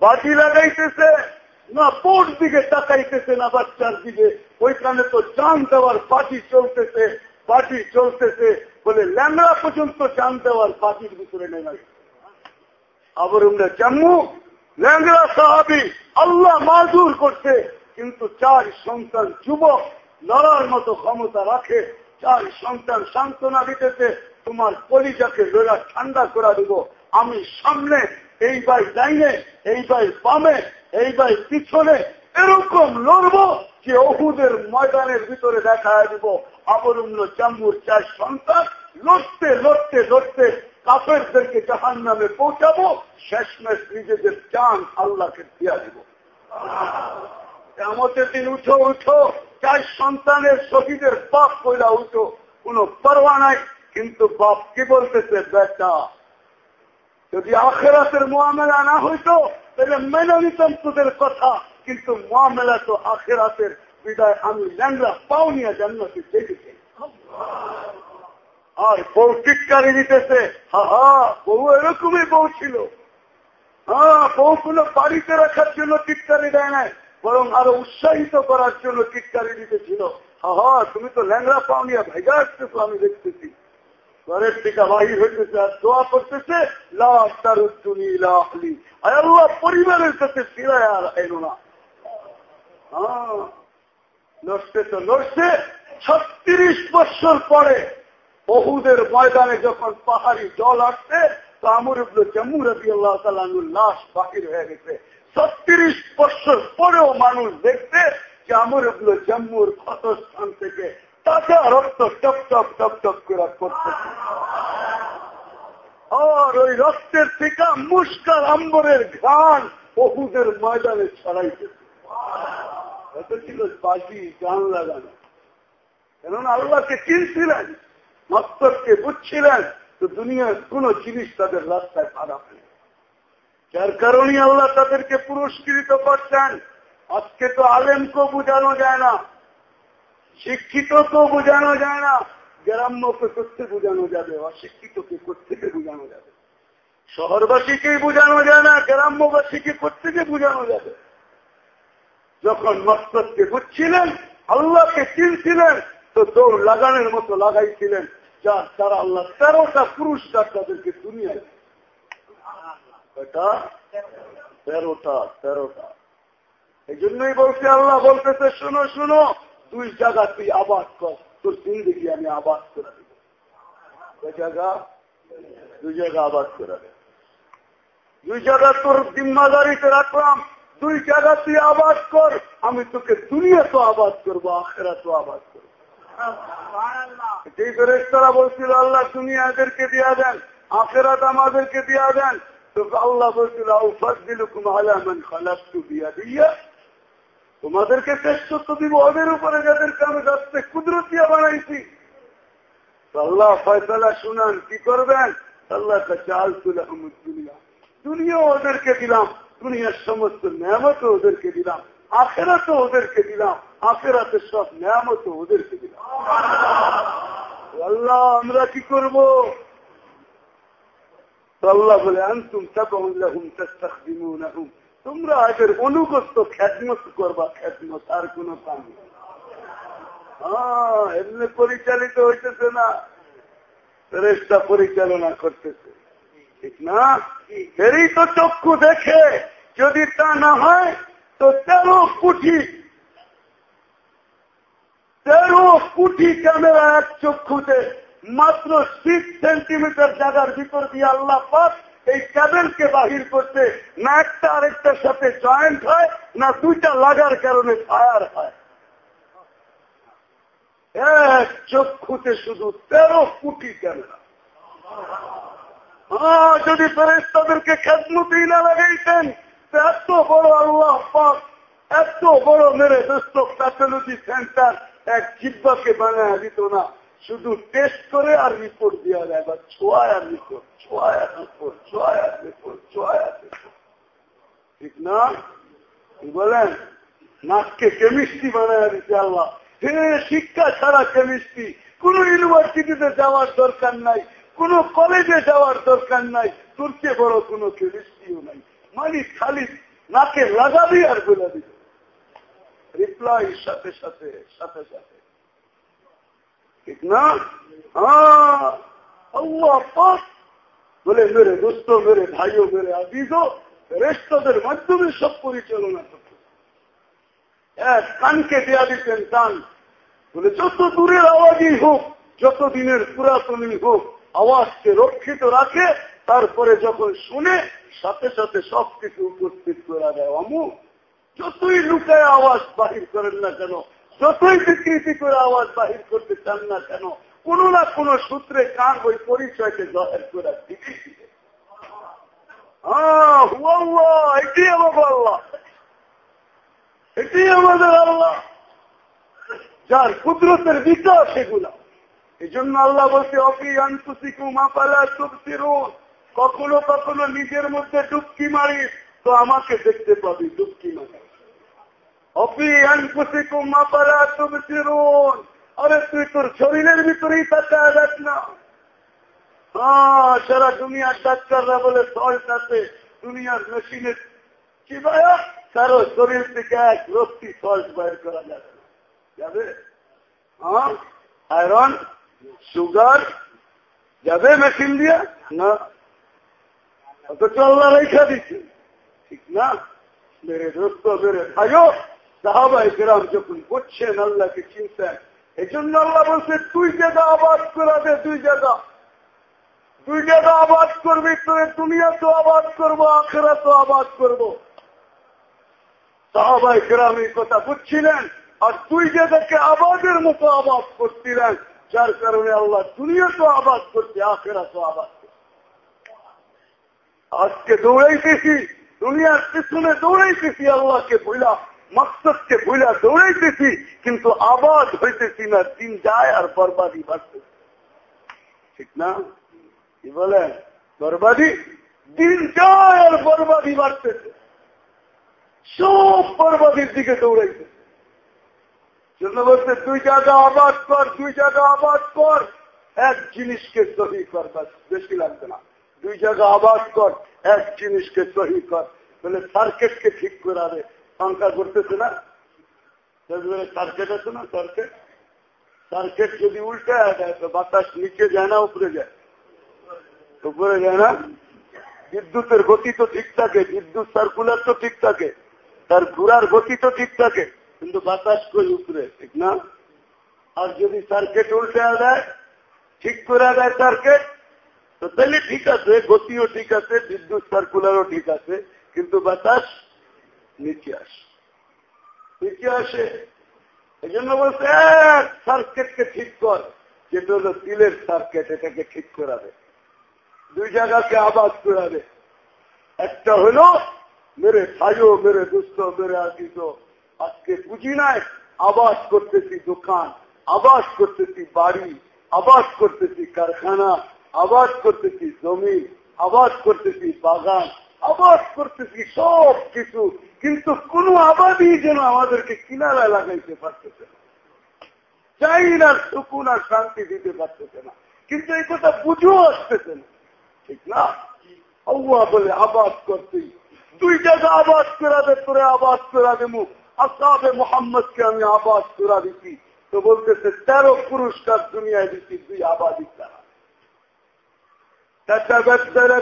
বাজি লাগাইতেছে। না পোট দিকে তাকাইতেছে না বাচ্চার দিকে ওইখানে তো জান দেওয়ার পার্টি চলতেছে পার্টি চলতেছে বলে ল্যাংড়া পর্যন্ত জান দেওয়ার পার্টির ভিতরে নেমে আবার আমরা জাম্মু ল্যাংড়া সাহাবি আল্লাহ মাজুর করছে, কিন্তু চার সন্তান যুবক লড়ার মতো ক্ষমতা রাখে, চার সন্তান সান্ত্বনা দিতেছে, তোমার কলিজাকে লোলা ঠান্ডা করা দিব। আমি সামনে, এই বাই ডাইনে এই বাই বামে এই বাই পিছনে এরকম লড়ব যে অহুদের ময়দানের ভিতরে দেখা দিব আবরুল্ল জাম্বুর চার সন্তান। লড়তে লড়তে লড়তে কাফেরদেরকে জাহান নামে পৌঁছাবো। শেষমেশ নিজেদের চান আল্লাহকে দিয়া দিব। এমতের দিন উঠো উঠো। চার সন্তানের শহীদের বাপ কইলা উঠো। কোন পরোয়া নাই। কিন্তু বাপ কি বলতেছে? বেটা যদি আখেরাতের মোয়ামেলা না হইতো, তাহলে মেনে নিতাম তোদের কথা, কিন্তু মোয়ামেলা তো আখেরাতের বিদায় আমি ল্যাংরা পাও নিয়ে জান্নাতে দেখেছি আর বউ টিটকারি দিতেছে, হা হা, বউ এরকমই বউ ছিল। হ্যাঁ বউ কোন বাড়িতে রাখার জন্য টিটকারি দেয় নাই, বরং আরও উৎসাহিত করার জন্য টিটকারি দিতেছিল। হা হা, তুমি তো ল্যাংরা পাওনিয়া ভেজা আসতেছো, আমি দেখতেছি। ঘরের টিকা বাহির হইতেছে আর দোয়া করতেছে পরিবারের কাছে ফিরায় আর এলো না। হ্যাঁ লড়ছে তো লড়ছে ছত্রিশ বছর পরে বহুদের ময়দানে যখন পাহাড়ি জল আসছে, তো আমর জম্মু লাশ বাহির হয়ে গেছে। ছত্রিশ বছর পরেও মানুষ দেখতে যে আমর জম্মুর ক্ষতস্থান থেকে তাজা রক্ত টপ টপ টপ টপ করে করতেছে আর ওই রক্তের থেকে মুস্কার আম্বরের ঘান বহুদের ময়দানে ছড়াইতেছে। এত ছিল বাজি গান লাগানো। কেননা আল্লাহকে চিনছিলেন বুঝছিলেন তো দুনিয়ার কোন জিনিস তাদের রাস্তায় খারাপ নেই যার কারণে আল্লাহ তাদেরকে পুরস্কৃত করছেন। আজকে তো আলেমকেও বোঝানো যায় না। শিক্ষিতকেও বোঝানো যায় না, গ্রাম্যকে করতে বোঝানো যাবে, অশিক্ষিতকে কোথেকে বোঝানো যাবে। শহরবাসীকেই বোঝানো যায় না, গ্রাম্যবাসীকে কোথেকে বোঝানো যাবে। যখন মস্তককে বুঝছিলেন আল্লাহকে চিনছিলেন, তো দৌড় লাগানোর মতো লাগাইছিলেন, যার তারা আল্লাহ তেরোটা পুরস্কার তাদেরকে দুনিয়ায় তেরোটা তেরোটা। এই জন্যই বলছে, আল্লাহ বলতেছে, শোনো, শুনো দুই জায়গা তুই আবাদ কর। তোর জিন্দগি আমি আবাদ করে দিব। ওই জায়গা দুই জায়গা আবাদ করে দেব। দুই জায়গা তোর জিম্মাদারিতে রাখলাম। দুই জায়গা তুই আবাদ কর। আমি তোকে দুনিয়া তো আবাদ করব আখেরা তো আবাদ করব। যেই ফেরেস্তারা বলছিল আল্লাহ দুনিয়া এদেরকে দিয়া দেন আখেরাত আমাদেরকে দিয়া দেন। তো আল্লাহ বলছিল আউফাদিলুকুম আলামান খালাকতু বিয়া দিয়া তোমাদেরকে শ্রেষ্ঠত্ব দিব, ওদের উপরে যাদেরকে আমি রাস্তে কুদরতিয়া বানাইছি। আল্লাহ ফয়সলা শুনান, কি করবেন? আল্লাহ চাল তুলে দুনিয়া। দুনিয়া ওদেরকে দিলাম, দুনিয়ার সমস্ত নিয়ামত ওদেরকে দিলাম আখেরাতে ওদেরকে দিলাম আখেরাতে সব নিয়ামত ওদেরকে দিলাম। আল্লাহ, আমরা কি করব? আল্লাহ বলে, আনতুম তাকুম তাস্তাখদিমুনাহুম। তোমরা এদের অনুগত খ্যাতমত করবা, খ্যাতমত আর কোন কাম এমনি পরিচালিত হইতেছে না ফেরেস্তা পরিচালনা করতেছে। ঠিক না? এরই তো চক্ষু দেখে, যদি তা না হয়, তো তেরো কুঠি, তেরো কোটি ক্যামেরা এক চক্ষুতে, মাত্র সিক্স সেন্টিমিটার জায়গার ভিতর দিয়ে আল্লাহ পাক এই ক্যাবেলকে বাহির করতে না একটা আরেকটার সাথে জয়েন্ট হয়, না দুইটা লাগার কারণে ফায়ার হয়। এক চক্ষুতে শুধু তেরো কোটি ক্যামেরা যদি ফেরেস তাদেরকে খেদমতি না লাগাইতেন এত বড় আল্লাহ পাক, এত বড় মেরে দোস্ত প্যাথোলজি সেন্টার এক জিব্বাকে বানায় দিত না। শুধু টেস্ট করে আর রিপোর্ট দেওয়া যায়, বা ছোঁয়ায় আর রিপোর্ট ছোঁয়ায় আর রিপোর্ট ছোঁয়ায় আর রিপোর্ট ছোঁয়ায় আর রিপোর্ট ঠিক না? বলেন? নাককে কেমিস্ট্রি বানায় দিতে আল্লাহ। শিক্ষা ছাড়া কেমিস্ট্রি কোন ইউনিভার্সিটিতে যাওয়ার দরকার নাই, কোন কলেজে যাওয়ার দরকার নাই তুর্কে বড় কোনো কেমিস্ট্রিও নাই। মানে খালি নাকে লাগাবি আর বলে দিবি। রিপ্লাই সাথে সাথে সাথে সাথে। ঠিক না বলে, মেরে দোস্ত, মেরে ভাইও, মেরে রেস্তদের মাধ্যমে সব পরিচালনা কানকে দেয়া দিতেন বলে, যত দূরের আওয়াজই হোক, যত দিনের পুরাতনই হোক, আওয়াজকে রক্ষিত রাখে, তারপরে যখন শুনে, সাথে সাথে সবকিছু উপস্থিত করা দেয়। আমু যতই লুকায় আওয়াজ বাহির করেন না কেন যতই বিকৃতি করে আওয়াজ বাহির করতে চান না কেন, কোন না কোন সূত্রে কান ওই পরিচয়কে জহের করে এটি আমাদের আল্লাহ। যার কুদরতের বিকাশ এগুলা এই জন্য আল্লাহ বলছে, অপি আন্তসিকু মাপালা তুবসিরুন। কখনো কখনো নিজের মধ্যে ডুবকি মারিস, তো আমাকে দেখতে পাবি, ডুবকি মারি আরে তুই তোর শরীরের ভিতরেই তাকায় দেখ না। সারা দুনিয়ার ডাক্তাররা বলে সল্ট আছে দুনিয়ার মেশিনের ভাইয়া কারও শরীর থেকে এক রক্তি সল্ট বাইর করা যাবে যাবে? আয়রন, সুগার, যাবে মেশিন দিয়ে? না। অথচ আল্লাহ রেখা দিচ্ছে ঠিক না? মেরে দোস্ত মেরে ভাইও সাহাবাই গ্রাম যখন করছেন আল্লাহকে চিনতেন এই জন্য আল্লাহ বলছে, দুই জায়গা আবাদ করাবে দুই জায়গা। দুই জায়গা আবাদ করবি, তোরে দুনিয়া তো আবাদ করব আখেরা তো আবাদ করব। সাহাবাই গ্রাম এই কথা বুঝছিলেন, আর দুই জায়গাকে আবাদের মতো আবাদ করছিলেন, যার কারণে আল্লাহ দুনিয়া তো আবাদ করছে আখেরা তো আবাদ আজকে দৌড়াইতেছি, দুনিয়ার পিছনে দৌড়াইতেছি, আল্লাহকে বইলা মকসদকে বইলা দৌড়াইতেছি, কিন্তু আবাদ হইতেছি না, দিন যায় আর বরবাদি বাড়তেছি ঠিক না? কি বলেন? বরবাদি? দিন যায় আর বরবাদি বাড়তেছে। সব বরবাদির দিকে দৌড়াইতেছে। জন্য বলছে, দুই জায়গা আবাদ কর, দুই জায়গা আবাদ কর। এক জিনিসকে সহি কর বেশি লাগবে না। দুই জায়গা আবাদ কর, এক জিনিসকে সহি কর। বলে, সার্কেটকে ঠিক করাবে সংখ্যা করতেছে না সার্কেট আছে না সার্কেট সার্কেট যদি উল্টে দেয় তো বাতাস নিচে যায় না উপরে যায় উপরে যায় না বিদ্যুতের গতি তো ঠিক থাকে বিদ্যুৎ সার্কুলার তো ঠিক থাকে তার ঘোরার গতি তো ঠিক থাকে কিন্তু বাতাস কই উপরে ঠিক না আর যদি সার্কেট উল্টে দেয় ঠিক করে দেয় সার্কেট তো তাহলে ঠিক আছে গতিও ঠিক আছে বিদ্যুৎ সার্কুলারও ঠিক আছে কিন্তু বাতাস নিচে আসে। নিচে আসে। এই জন্য বলছে এক সার্কেটকে ঠিক কর। যেটা হলো তিলের সার্কেট এটাকে ঠিক করাবে। দুই জায়গাকে আবাদ করাবে। একটা হলো, মেরে ভাইও, মেরে দুস্থ মেরে আজিত আজকে বুঝি নাই, আবাস করতেছি দোকান, আবাস করতেছি বাড়ি, আবাস করতেছি কারখানা, আবাস করতেছি জমি, আবাস করতেছি বাগান আবাস করতেছি, সব কিছু। কিন্তু কোন আবাদই যেন আমাদেরকে কিনারা লাগাইতে পারতেছে না। চাই না সুকুন আর শান্তি দিতে পারতেছে না। কিন্তু এই কথা বুঝেও আসতেছে না। ঠিক না? আল্লাহ বলে, আবাদ করতেই দুই জায়গা আবাদ করাবে তোরে আবাদ করা দেবো। আসাবে মোহাম্মদকে আমি আবাদ করা দিচ্ছি তো বলতেছে, তেরো পুরস্কার দুনিয়ায় দিচ্ছি দুই আবাদি তারা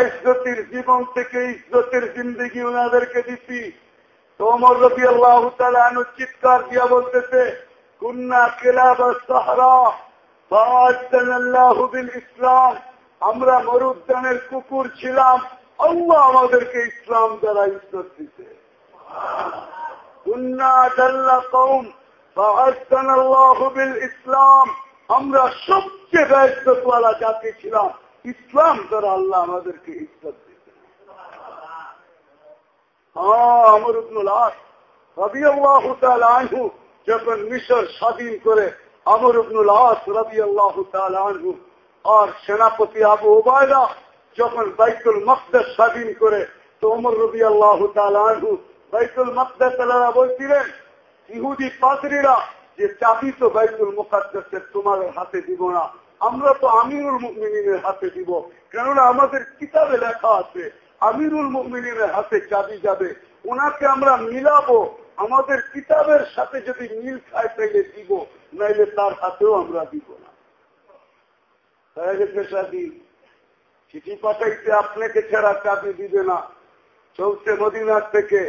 ইজ্জতির জীবন থেকে ইজ্জতের জিন্দগি ওনাদেরকে দিচ্ছি তোমর রবি আল্লাহ চিৎকার দিয়া বলতেছে কুন্না কেলাব ইসলাম আমরা মরুদ্যানের কুকুর ছিলাম। আল্লাহ আমাদেরকে ইসলাম দ্বারা ইজ্জত দিতে ইসলাম। আমরা সবচেয়ে ব্যস্তওয়ালা জাতি ছিলাম। ইসলাম দ্বারা আল্লাহ আমাদেরকে ইজ্জত হ্যাঁ যখন মিশর স্বাধীন করে আমর ইবনুল আস রবি আনহু আর সেনাপতি আবু ওবায়দা যখন বাইতুল মকদাস স্বাধীন করে, তো অমর রবি আল্লাহ আনহু বাইতুল মকদাস বলছিলেন, ইহুদি পাত্রীরা যে চাবি তো বাইতুল মোকাদ্দাসের তোমার হাতে দিব না। আমরা তো আমিরুল মুমিনের হাতে দিব। কেননা আমাদের কিতাবে লেখা আছে, আমিরুল মুমিনের হাতে চাবি যাবে। ওনাকে আমরা মিলাবো। আমাদের কিতাবের সাথে যদি মিল খায়, তাইলে দিব। নাইলে তার হাতেও আমরা দিব না। চিঠি পাঠাইতে আপনাকে ছাড়া চাবি দিবে না। চলতে মদিনার থেকে।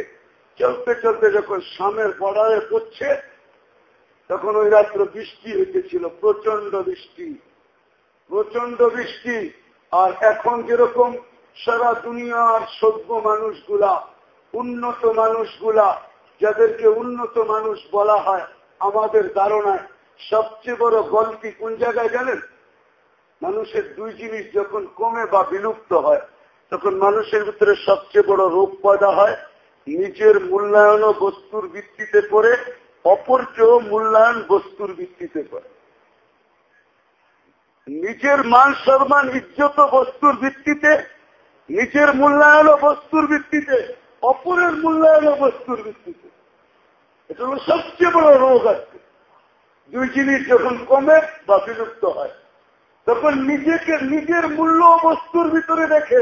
চলতে চলতে যখন সামের বর্ডারে পড়ছে তখন ওই রাত্র বৃষ্টি হইতেছিল প্রচণ্ড বৃষ্টি প্রচণ্ড বৃষ্টি। আর এখন যেরকম সারা দুনিয়ার সভ্য মানুষগুলা, উন্নত মানুষগুলা, যাদেরকে উন্নত মানুষ বলা হয়, আমাদের ধারণায় সবচেয়ে বড় গল্পি কোন জায়গায় জানেন? মানুষের দুই জিনিস যখন কমে বা বিলুপ্ত হয়, তখন মানুষের ভিতরে সবচেয়ে বড় রোগ পয়দা হয়, নিজের মূল্যায়ন বস্তুর ভিত্তিতে করে অপরকেও মূল্যায়ন বস্তুর ভিত্তিতে করে। নিজের মান সম্মান ইজ্জত বস্তুর ভিত্তিতে, নিজের মূল্যায়ন বস্তুর ভিত্তিতে, অপরের মূল্যায়ন বস্তুর ভিত্তিতে। এটা হলো সবচেয়ে বড় রোগ আছে। দুই জিনিস যখন কমে বা বিলুপ্ত হয়, তখন নিজেকে নিজের মূল্য বস্তুর ভিতরে রেখে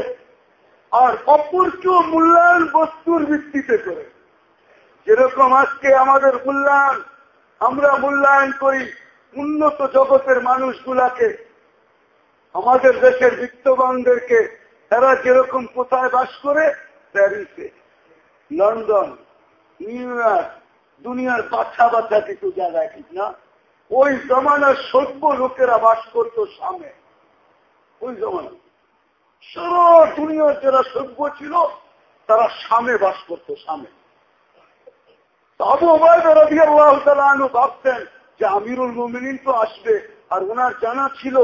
আর অপরকেও মূল্যায়ন বস্তুর ভিত্তিতে করে। যেরকম আজকে আমাদের মূল্যায়ন, আমরা মূল্যায়ন করি উন্নত জগতের মানুষগুলাকে, আমাদের দেশের বিত্তবানদেরকে, তারা যেরকম কোথায় বাস করে, প্যারিসে, লন্ডন, নিউ ইয়র্ক, দুনিয়ার বাচ্চা বাচ্চা কিছু জায়গায় ঠিক না? ওই জমানার সভ্য লোকেরা বাস করতো সামনে। ওই জমানা। সারা দুনিয়ার যারা সভ্য ছিল, তারা সামে বাস করতো সামে আবু আল্লাহ ভাবতেন যে আমিরুল মুমিনিন তো আসবে, আর ওনার জানা ছিল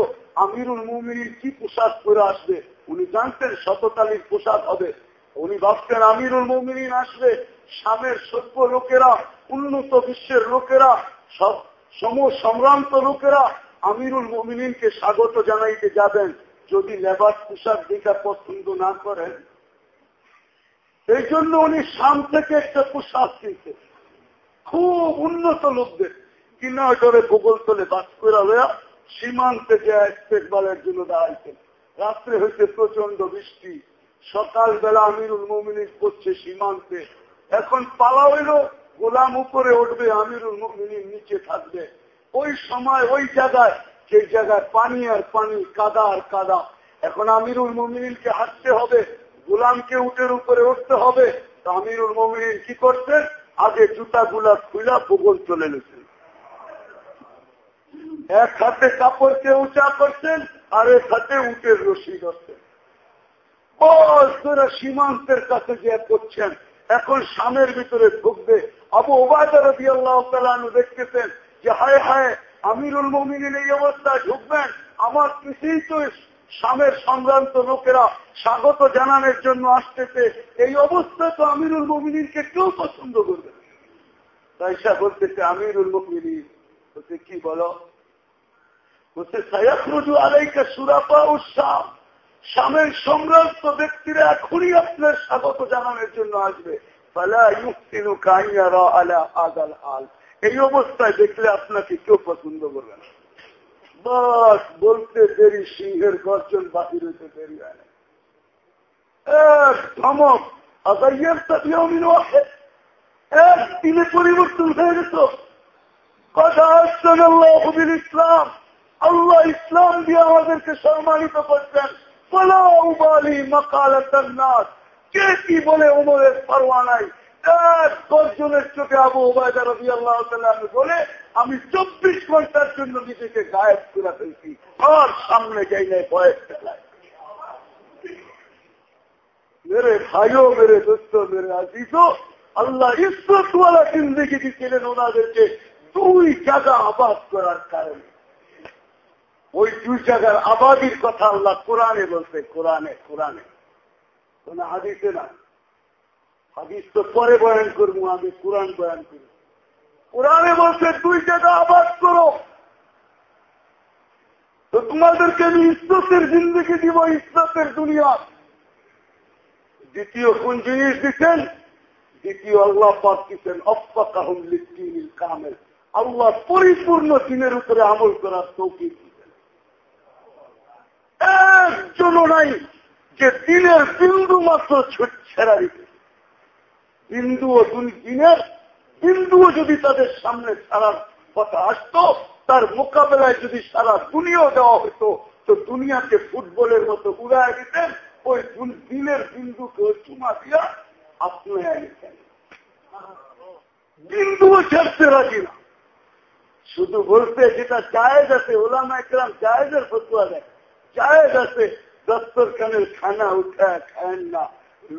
আমিরুল মুমিনিন কি পোশাক করে আসবে। উনি জানতেন শততালির পোশাক হবে। উনি ভাবতেন আমিরুল মুমিনিন আসবে সামের সভ্য লোকেরা, উন্নত বিশ্বের লোকেরা, সব সম সম্ভ্রান্ত লোকেরা আমিরুল মুমিনিনকে স্বাগত জানাইতে যাবেন, যদি লেবার পোশাক দেখা পছন্দ না করেন। এই জন্য উনি সাম থেকে একটা পোশাক কিনতে খুব উন্নত লোকদের। কিনা ধরে গোগল তলে বাস করে লয়া সীমান্তে যে ইস্তেকবালের জন্য দাঁড়াইছেন রাত্রে হইতে প্রচণ্ড বৃষ্টি। সকালবেলা আমিরুল মমিনী করছে সীমান্তে। এখন পালা হইল, গোলাম উপরে উঠবে, আমিরুল মমিনী নিচে থাকবে। ওই সময় ওই জায়গায় সেই জায়গায় পানি আর পানি, কাদা আর কাদা। এখন আমিরুল মমিনকে হাঁটতে হবে, গোলামকে উটের উপরে উঠতে হবে। তো আমিরুল মমিন কি করছেন আগে জুতা গুলা খুলা ভূগোল চলে গেছেন এক হাতে কাপড়কে উঁচা করছেন, আর এক হাতে উটের রশি করছেন তোরা সীমান্তের কাছে যে করছেন এখন সামের ভিতরে ঢুকবে। আবু ওবায়দার দিয়ে আল্লাহ দেখতেছেন যে হায় হায়, আমিরুল মমিনের এই অবস্থায় ঢুকবেন, আমার কিছুই তো সামের সংক্রান্ত লোকেরা স্বাগত জানানোর জন্য আসতেছে। এই অবস্থায় তো আমিরুল মমিনকে কেউ পছন্দ করবে তাইসা বলতেছে, আমিরুল মমিন বলতে কি বলো? বলতে সায়াফরুজু আলাইকা সুরাপা ও শাম। স্বামীর সম্রান্ত ব্যক্তিরা এখনই আপনার স্বাগত জানানোর জন্য আসবে। এই অবস্থায় দেখলে আপনাকে কেউ পছন্দ করবে না। বাস বলতে দেরি, সিংহের গর্জন বাহির হইতে দেরি হয় না। এক ধমক আগাইয়ের তাবিয়মিন আছে এক দিনে পরিবর্তন হয়ে গেত কথা আসছেন আল্লাহ ইসলাম। আল্লাহ ইসলাম দিয়ে আমাদেরকে সম্মানিত করছেন। উবালি মকালাত কে কি বলে উমরের পারোয়া নাই? এক গর্জনের চোখে আবু ওবায়দা রবি আল্লাহ বলে আমি চব্বিশ ঘণ্টার জন্য নিজেকে গায়েব করে ফেলছি। আর সামনে যাই নাই ফেলায় মেরে ভাইও, মেরে দোস্ত, মেরে আজিজ আল্লাহ ইসরতওয়ালা জিন্দগি দিচ্ছিলেন ওনাদেরকে দুই জায়গা আবাদ করার কারণে। ওই দুই জায়গার আবাদির কথা আল্লাহ কোরআনে বলছে, কোরআনে কোরআনে। কোন হাদিসে না হাদিস তো পরে বয়ান করব, আমি কোরআন বয়ান করব। কোরআনে বলছে, দুই জায়গা আবাদ করো। তো তোমাদেরকে আমি ইস্ততের জিন্দগি দিব ইস্ততের দুনিয়া। দ্বিতীয় কোন জিনিস দিচ্ছেন? দ্বিতীয় আল্লাহ পাক দিচ্ছেন অপ্পাকাহুম লিখিল কামেল। আল্লাহ পরিপূর্ণ দিনের উপরে আমল করার তৌকি একজনও নাই যে দিনের বিন্দু মাত্র ছেড়া দিতে। বিন্দুও দিনের বিন্দুও যদি তাদের সামনে ছাড়ার কথা আসতো, তার মোকাবেলায় যদি সারা দুনিয়া দেওয়া হতো, তো দুনিয়াকে ফুটবলের মতো উড়ায় দিতেন, ওই দিনের বিন্দুকে চুমা দিয়া আপনায় নিতেন বিন্দুও ছাড়তে রাজি না। শুধু বলতে, যেটা জায়েজ আছে, ওলামা একরাম জায়েজের ফতুয়া দেয় জায়েজ আছে দত্তর খানের খানা উঠায় খায়েন না।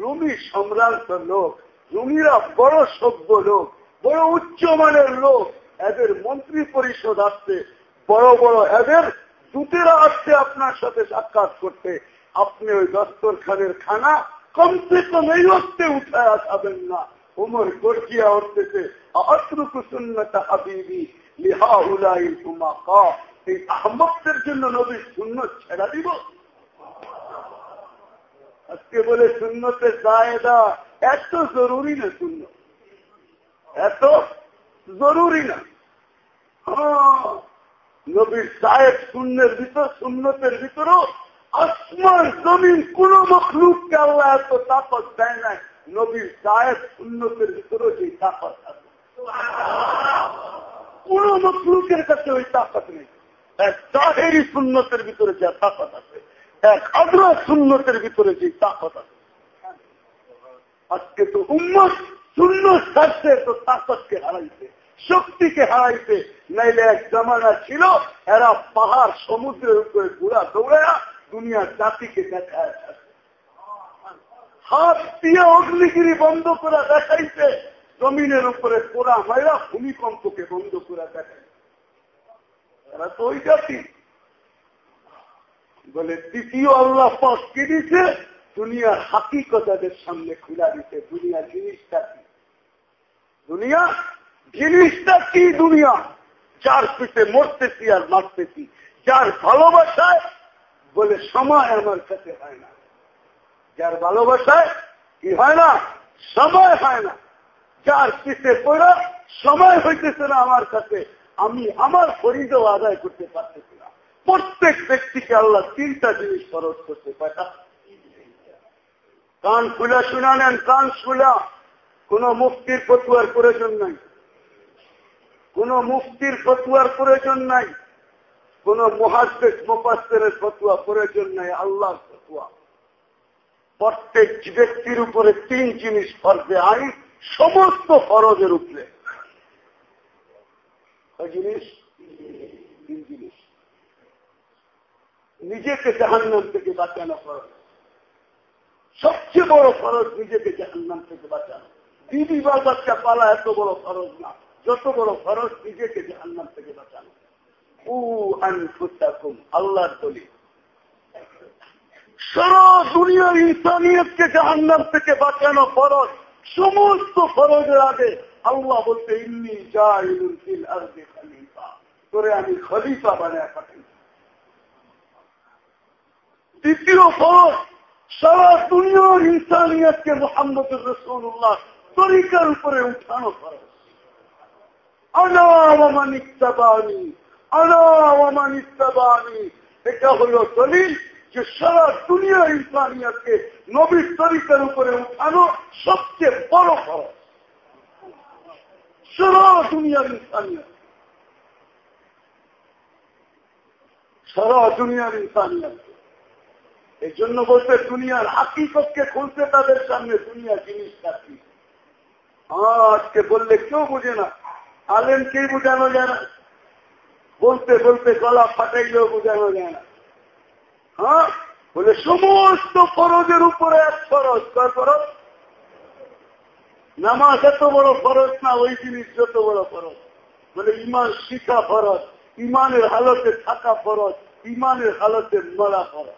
রুমি সম্রান্ত লোক, রুমিরা বড় সভ্য লোক। বড় উচ্চ মানের লোক। এদের মন্ত্রী পরিষদ আসছে, বড় বড় এদের দূতেরা আসছে আপনার সাথে সাক্ষাৎ করতে। আপনি ওই দস্তর খানের খানা কমসে কম এই অর্থে উঠায় খাবেন না। উমর গর্জিয়া উঠতেছে অত্রুকু সুন্নতা হাবিবি লিহা উলাই তুমা কা এই আহমকদের জন্য নবী শূন্য ছেড়া দিব। আজকে বলে শূন্যতে জায়দা এত জরুরি না শূন্য এত জরুরি না। নবীর সাহেব শূন্যের ভিতর শূন্যতের ভিতরও আসমান, জমিন, কোন মখলুককে আল্লাহ এত তাকত দেয় না নবীর সাহেব শূন্যতের ভিতরেও যে তাকত আছে। কোন মখলুকের কাছে ওই তাকত নেই। এক জাহেরি শূন্যতের ভিতরে যে তাকত আছে, এক আগ্রহ শূন্যতের ভিতরে যে তাকত আছে। আজকে তো উম্মত শূন্য স্বার্থে তো তাকতকে হারাইছে, শক্তিকে হারাইছে। নাইলে এক জামানা ছিল, এরা পাহাড় সমুদ্রের উপরে ঘোরা দৌড়ায়া দুনিয়ার জাতিকে দেখায় হাত দিয়ে অগ্নিগিরি বন্ধ করে দেখাইছে, জমিনের উপরে পোড়া মাইরা ভূমিকম্পকে বন্ধ করে দেখাইছে। এরা তো ওই জাতি। বলে তৃতীয় আল্লাহ পাক কি দিছে? দুনিয়ার হাকিকতাদের সামনে খুলা দিতে দুনিয়া জিনিসটা কি? দুনিয়া, জিনিসটা কি দুনিয়া? যার পিঠে মরতেছি আর মারতেছি, যার ভালোবাসায় বলে সময় আমার কাছে হয় না। যার ভালোবাসায় কি হয় না? সময় হয় না। যার পিঠে পড়া সময় হইতেছে না আমার কাছে আমি আমার পরিচয় আদায় করতে পারতেছি না। প্রত্যেক ব্যক্তিকে আল্লাহ তিনটা জিনিস খরচ করতে পারে। কান খুলা শুনা নেন, কান খুলা। কোন মুক্তির ফতুয়ার প্রয়োজন নাই। কোন মুক্তির ফতুয়ার প্রয়োজন নাই। কোন মহাদ্দেশ মোপাস্তের ফতুয়া প্রয়োজন নাই, আল্লাহর ফতুয়া। প্রত্যেক ব্যক্তির উপরে তিন জিনিস ফরজে আইন, সমস্ত ফরজের উপরে। জিনিস? তিন জিনিস। নিজেকে জাহান্নাম থেকে বাঁচানো ফরজ। সবচেয়ে বড় ফরজ নিজেকে জাহান্নাম থেকে বাঁচানো। বা বাচ্চা পালা এত বড় ফরজ না। যত বড় ফরজ নিজেকে জাহান্নাম থেকে বাঁচানো। উ আনফুসাকুম, আল্লাহর দলি সারা দুনিয়ার ইনসানিয়তকে জাহান্নাম থেকে বাঁচানো ফরজ সমস্ত ফরজের আগে আল্লাহ বলতে ইন্নি জাহিলুল ফিল আরদি খলিফা। আমি খলিফা বানায় পাঠাই। দ্বিতীয় ফরজ সারা দুনিয়ার ইনসানিয়তকে মোহাম্মদ রসুল্লাহ তরিকার উপরে উঠানো ফরজ আনাওয়ামানিত্তাবানি এটা হলো দলিল যে সারা দুনিয়া ইসলামিয়াকে নবীর তরিকার উপরে উঠানো সবচেয়ে বড় খরচ সারা দুনিয়ার ইসলামিয়া। সারা দুনিয়ার ইনসানিয়া এই জন্য বলতে দুনিয়ার হাকিকতকে খুলতে তাদের সামনে দুনিয়া জিনিসটা কি? আজকে বললে কেউ বুঝে না। আলেমকেই বোঝানো যায় না। বলতে বলতে গলা ফাটাইলেও বোঝানো যায় না। হ্যাঁ? বলে সমস্ত ফরজের উপরে এক ফরজ। কয় ফরজ? নামাজ এত বড় ফরজ না, ওই জিনিস যত বড় ফরজ। বলে ইমান শিখা ফরজ, ইমানের হালতে থাকা ফরজ, ইমানের হালতে মরা ফরজ।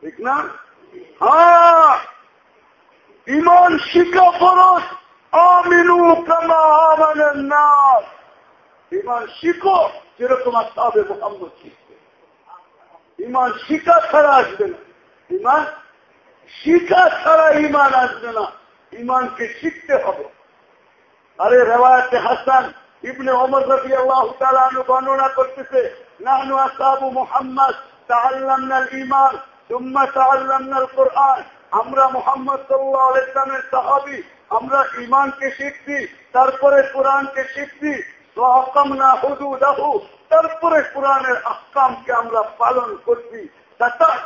ঠিক না? হ্যাঁ? ইমান শিখা ফরজ, আমিনু কামা নাম ইমান শিখো, যেরকম আসতে মোহাম্মদ শিখবে। ইমান শিখা ছাড়া আসবে না। ইমান শিখা ছাড়া ইমান আসবে না। ইমানকে শিখতে হবে। আরে রেওয়ায়তে হাসান ইবনে ওমর রবি আল্লাহ তালু বর্ণনা করতেছে, নাহনু আসাবু মোহাম্মদ, তাআল্লামনাল ঈমান, সুম্মা তাআল্লামনাল কোরআন। আমরা মোহাম্মদ সাল্লাহ সাহাবি, আমরা ইমানকে শিখছি, তারপরে কোরআনকে শিখছি না হুদু দাহু তারপরে কোরআনের আহকামকে আমরা পালন করছি। তারা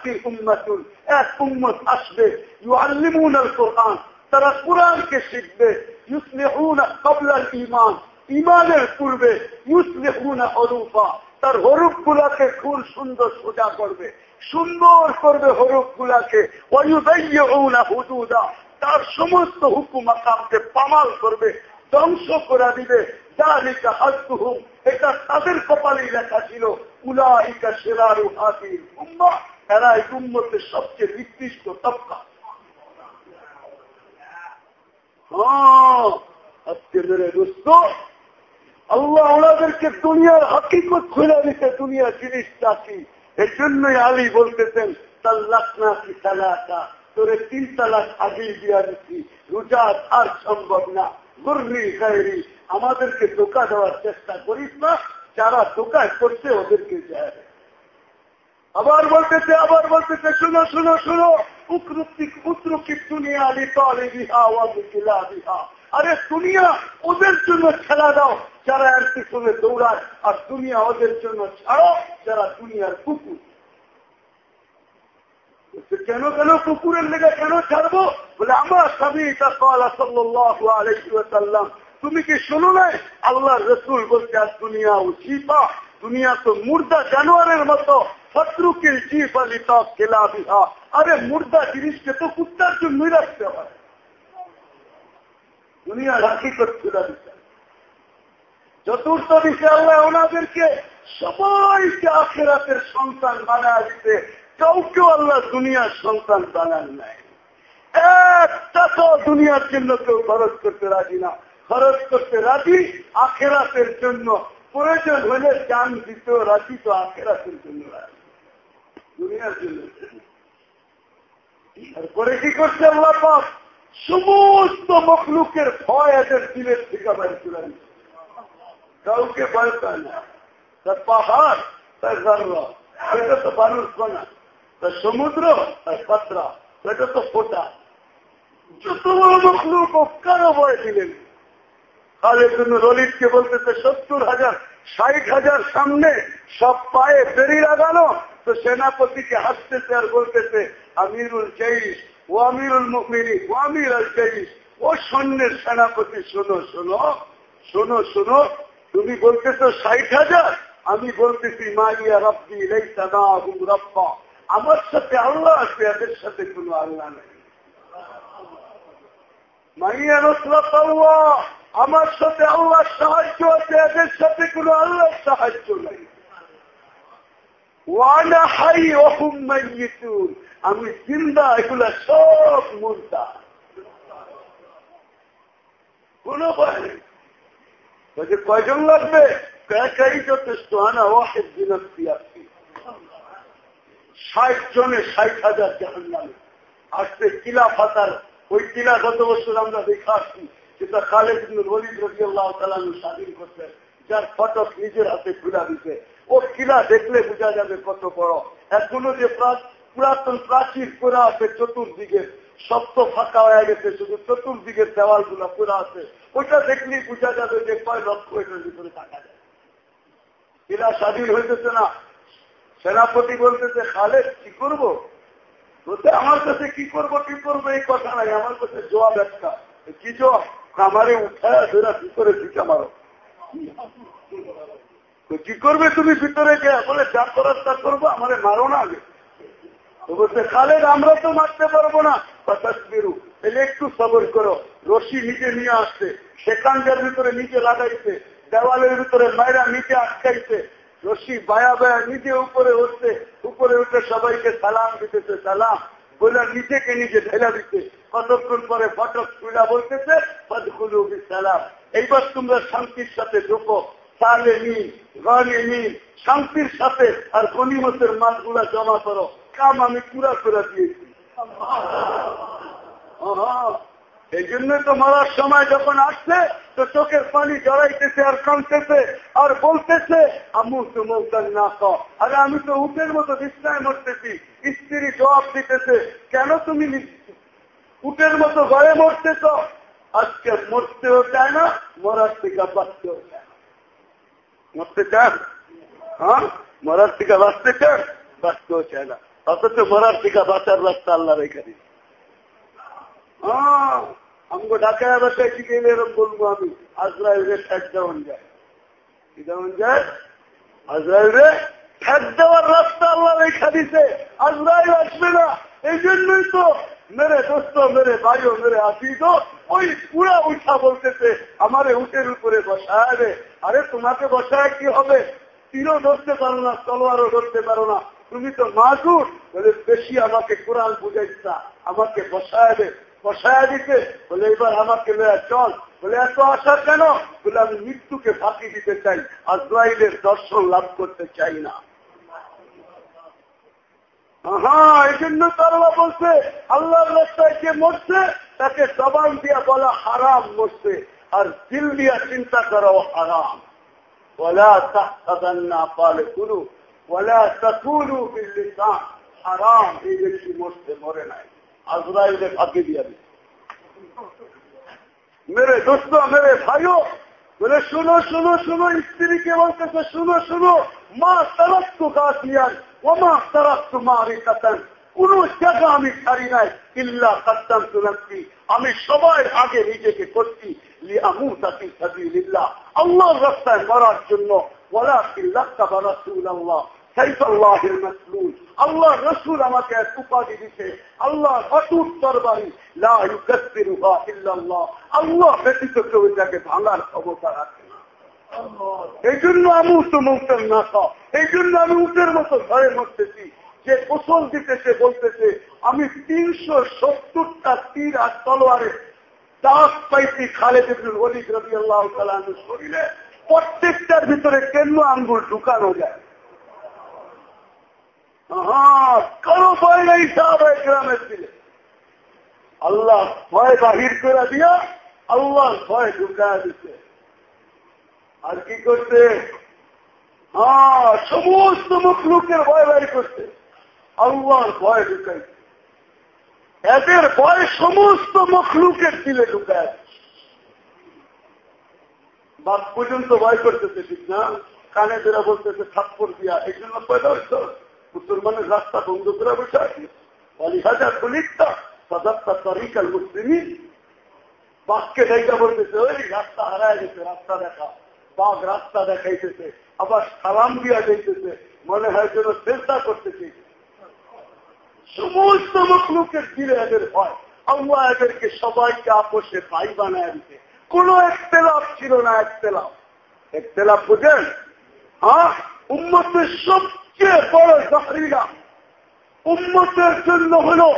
হরুফ গুলাকে খুব সুন্দর সোজা করবে। সুন্দর করবে হরুফ গুলাকে তার সমস্ত হুকুম আকামকে পামাল করবে, ধ্বংস করে দিবে। এটা তাদের কপালেই লেখা ছিল। উলাইকা সেরারু হাতির উম্মা। এরা এই উম্মতের সবচেয়ে নির্দিষ্ট তবকা। হ্যাঁ আল্লাহ ওনাদেরকে দুনিয়ার হাকিকত খুলে দিতে দুনিয়ার জিনিসটা কি? এর জন্যই আলী বলতেছেন, তাল্লাক না কি তালাকা তোরে তিন তালাক আগেই দিয়া দিচ্ছি রুজাত আর সম্ভব না। গুর্রি গায়রি আমাদেরকে ধোকা দেওয়ার চেষ্টা করিস না, যারা ধোকায় করছে ওদেরকে যায় আবার বলতেছে আবার বলতেছে, শুনো শুনো শুনো উক্রুক্তিক উত্রুকিক দুনিয়া লিতালে বিহা ওয়াবিলা বিহা আরে দুনিয়া ওদের জন্য খেলা দাও। যারা এর পিছনে দৌড়ায়, আর দুনিয়া ওদের জন্য ছাড়ো, যারা দুনিয়ার কুকুর। কেন কেন কুকুরের লেগে কেন ছাড়বো? বলে, আমার স্বামী আলাইসাল্লাম তুমি কি শোনো নাই? আল্লাহ রসুল বলছে, আর দুনিয়া উচিপা দুনিয়া তো মুর্দা জানোয়ারের মতো। শত্রুকে জিপ আলি খেলা বিহা। আরে মুর্দা জিনিসকে তো কুত্তার জন্যই রাখতে হয়। দুনিয়া রাখি করতে বিচার চতুর্থ বিষয় আল্লাহ ওনাদেরকে সবাইকে আখেরাতের সন্তান বানা দিতে কাউকেও আল্লাহ দুনিয়ার সন্তান বানান নাই। একটা তো দুনিয়ার জন্য কেউ খরচ করতে রাজি না। খরচ করতে রাজি আখেরাতের জন্য। প্রয়োজন হলে চান দিতেও রাজি তো আখেরাতের জন্য দুনিয়ার জন্য। তারপরে কি করছে আল্লাহ পাক? সমস্ত মখলুকের ভয় এদের দিলের থেকে বাইরে চলে কাউকে ভয় পায় না। তার পাহাড়, তার গাররা সেটা তো মানুষ বানা তার সমুদ্র, তার পাত্রা। সেটা তো ফোটা। যত বড় মখলুক কারও ভয় দিলেন খালের জন্য ললিতকে বলতেছে, সত্তর হাজার, ষাট হাজার সামনে সব পায়ে ফেরি লাগানো। তো সেনাপতিকে হাসতেছে আর বলতেছে, আমিরুল জৈশ ও আমিরুল মুকমিনী ও আল জৈশ ও সৈন্যের সেনাপতি, শোনো শোনো শোনো শোনো, তুমি বলতেছো ষাট হাজার, আমি বলতেছি, মাইয়া রব্বি রব্বা, আমার সাথে আল্লাহ আছে, এদের সাথে কোন আল্লাহ নেই। মাইয়া রসলাত আমার সাথে আল্লাহর সাহায্য আছে, এদের সাথে কোন আল্লাহর সাহায্য নেই। আমি চিন্তা এগুলা সব মুর্দা। কোন কয়জন লাগবে? যথেষ্ট। আনা ষাট জনে ষাট হাজার জাহান নামে আসতে কিলা ফাতার ওই কিলা গত বছর আমরা দেখে আসছি যেটা খালেদ রলিদ স্বাধীন করছে। যার ফটক নিজের হাতে খুলা দিতে ও কিলা দেখলে বোঝা যাবে কত বড়। এখনও যে পুরাতন প্রাচীর করা আছে চতুর্দিকে, সপ্ত ফাঁকা হয়ে গেছে, শুধু চতুর্দিকের দেওয়ালগুলা পুরা আছে। ওইটা দেখলেই বোঝা যাবে যে কয় লক্ষ এটার ভিতরে থাকা যায়। এরা স্বাধীন হইতেছে না। সেনাপতি বলতেছে, খালেদ, কি করব? বলতে, আমার কাছে কি করব কি করব, এই কথা নাই। আমার কাছে জবাব একটা। কি জবাব? কামারে উঠায় ধরা ভিতরে ঢুকে মারো। কি করবে তুমি ভিতরে গিয়ে? বলে, যা করার তা করব আমারে মারো না আগে। তো বলছে, খালেদ, আমরা তো মারতে পারব না। বেরু একটু সবর করো। রশি নিচে নিয়ে আসছে, সেখানকার ভিতরে নিচে লাগাইছে, দেওয়ালের ভিতরে মায়েরা নিচে আটকাইছে। রশি বায়া বায়া নিজে উপরে উঠছে, উপরে উঠে সবাইকে সালাম দিতেছে, সালাম। বলে নিজেকে নিজে ঢেলা দিতে। কতক্ষণ পরে ফটক বলতেছে সালাম এইবার তোমরা শান্তির সাথে ঢোকো। শান্তির সাথে আর গনিমতের মালগুলা জমা করো। কাম আমি পুরা করে দিয়েছি। এই জন্য তো মারার সময় যখন আসছে, তো চোখের পানি জড়াইতেছে আর কাঁদতেছে আর বলতেছে আমু তো মৌকাল না আরে আমি তো উঠের মতো বিছনায় মরতেছি। স্ত্রী জবাব দিতেছে, কেন তুমি উটের মতো ঘরে মরতেছ? আজকে মরতেও চায় না, মরার থেকে বাঁচতেও হ্যাঁ? মরার থেকে বাঁচতে চান? বাঁচতেও চায় না। অথচ মরার থেকে বাঁচার রাস্তা আল্লাহ রেখে দিই হ্যাঁ ঢাকায় বাসায় শিখে এরকম বলব আমি। আজরাইলে ঠেক দেওয়ান যায়। কি দেওয়ান যায়? আজরাইলে ঠেক দেওয়ার রাস্তা আল্লাহ রেখা দিছে। আজরাইল আসবে না। এই জন্যই তো মেরে দোস্ত, মেরে ভাইও, মেরে আসি তো ওই পুরা উঠা বলতেছে, আমার উঠের উপরে বসায় রে। আরে তোমাকে বসায় কি হবে? তীরও ধরতে পারো না, তলোয়ারও ধরতে পারো না। তুমি তো মাজুর। বলে, বেশি আমাকে কোরআন বুঝাইছা আমাকে বসায় দে। বসায় দিতে বলে, এবার আমাকে লয়া চল। বলে, এত আশা কেন? বলে, আমি মৃত্যুকে ফাঁকি দিতে চাই আজরাইলের দর্শন লাভ করতে চাই না। হ্যাঁ এই তারা বলছে যে মরছে, তাকে জবান দিয়া বলা হারাম মরছে, আর দিল দিয়া চিন্তা হারাম। মরে দোস্ত, মেরে ভাইও, বলে, শুনো শুনো শুনো, স্ত্রীকে বলতেছে, শুনো শুনো, মা তারাক্তু গাছিয়ান কোন জায়গা আমি ছাড়ি নাই। ইল্লা কাত্তাম তুলাচ্ছি আমি সবাই আগে নিজেকে করছি। আল্লাহর রাস্তায় মরার জন্য। আল্লাহ রসুল আমাকে উপাধি দিছে। আল্লাহ অটুট তরবারি লা আল্লাহ ব্যতীত কেউ ভাঙার ক্ষমতা রাখে এই জন্য আমি উঠতে মুক্তার না খা এই জন্য আমি উঠের মতো ঘরে মরতেছি যে গোসল দিতেছে, বলতেছে, আমি তিনশো সত্তরটা তীর আর তলোয়ারে দাস পাইছি খালেদ ওলিদ রাদিয়াল্লাহু তাআলা শরীরে। প্রত্যেকটার ভিতরে কেন আঙ্গুল ঢুকানো যায়? কারও ভয় নেই সাহাবাই গ্রামের দিলে। আল্লাহ ভয় বাহির করে দিয়া আল্লাহ ভয় ঢুকায় দিচ্ছে আর কি করতে হ্যাঁ সমস্ত মুখলুকের ভয় বাড়ি করতে আল্লাহর ভয় ঢুকাইছে। এদের ভয় সমস্ত মখলুকের দিলে ঢুকায়। বাদ পর্যন্ত ভয় করতেছে, ঠিক না? কানে যারা বলতেছে, থাপ্পড় দিয়া। এই জন্য পয়দা হইতো মুসলমানের রাস্তা বন্ধ করে বসে আছে। অলিহাজা খুলিকটা সদাপ্তা তরিকাল মুসলিম বাঘকে দেখা বলতেছে, ওই রাস্তা হারায় গেছে রাস্তা দেখা। বাঘ রাস্তা দেখাইতেছে, আবার সালাম দিয়া যাইতেছে, মনে হয় যেন চেষ্টা করতেছে। সমস্ত মকলুকের দিলে এদের হয়। আল্লাহ এদেরকে সবাইকে আপোষে ভাই বানায় দিতে কোন একতেলাপ ছিল না একতেলাপ। একতেলাপ বুঝেন? হ্যাঁ? উম্মতের সবচেয়ে বড় জাহরিরা। উম্মতের জন্য হল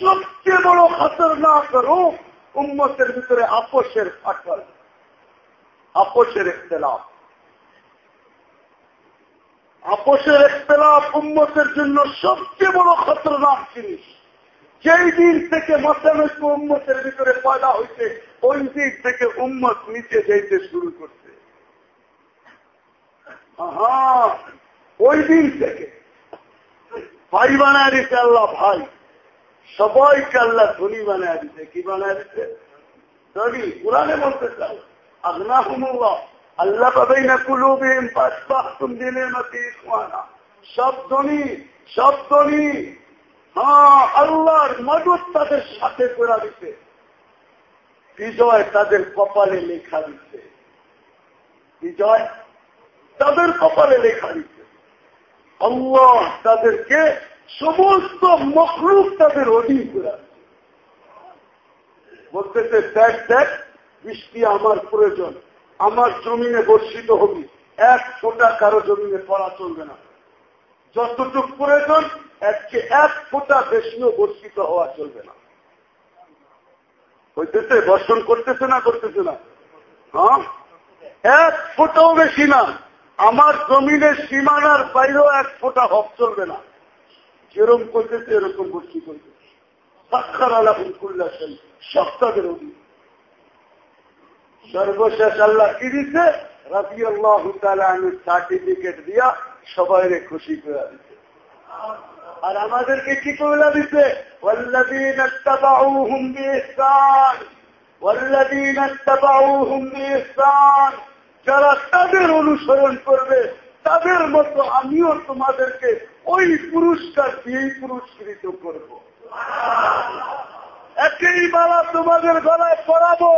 সবচেয়ে বড় খতরনাক রোগ উম্মতের ভিতরে আপোষের ফাটল। আপোষের একতেলাপ আপোষের একতলাপ উম্মতের জন্য সবচেয়ে বড় খতরনাক জিনিস যেই দিন থেকে মতানৈক্য উম্মতের ভিতরে পয়দা হয়েছে ওই দিন থেকে উম্মত নিচে যাইতে শুরু করছে ওই দিন থেকে ভাই বানায় দিতে আল্লাহ ভাই সবাইকে আল্লাহ ধনী বানায় দিতে কি বানায় দিতে ধনী পুরানে বলতে হুমুল্লাহ হ্যাঁ তাদের দিতে। বিজয় তাদের কপালে লেখা দিচ্ছে বিজয় তাদের কপালে লেখা দিচ্ছে আল্লাহ তাদেরকে সমস্ত মখলুক তাদের অধীন করে বলতেছে, দেখ দেখ বৃষ্টি আমার প্রয়োজন। আমার জমিনে বর্ষিত হবি। এক ফোটা কারও জমিনে পড়া চলবে না। যতটুক প্রয়োজন, এককে এক ফোটা বেশিও বর্ষিত হওয়া চলবে না। হইতেছে, বর্ষণ করতেছে না করতেছে না? হ্যাঁ? এক ফোটাও বেশি না। আমার জমিনের সীমানার বাইরেও এক ফোটা হক চলবে না। যেরকম করতেছে, এরকম বর্ষি করতেছে সাক্ষার সব তাদের অধীন সর্বশেষ আল্লাহ কি দিচ্ছে রাজি আল্লাহ সার্টিফিকেট দিয়া সবাই খুশি করে দিচ্ছে আর আমাদেরকে কি করে দিচ্ছে যারা তাদের অনুসরণ করবে, তাদের মতো আমিও তোমাদেরকে ওই পুরস্কার দিয়েই পুরস্কৃত করব। একেই বেলা তোমাদের গলায় পড়াবো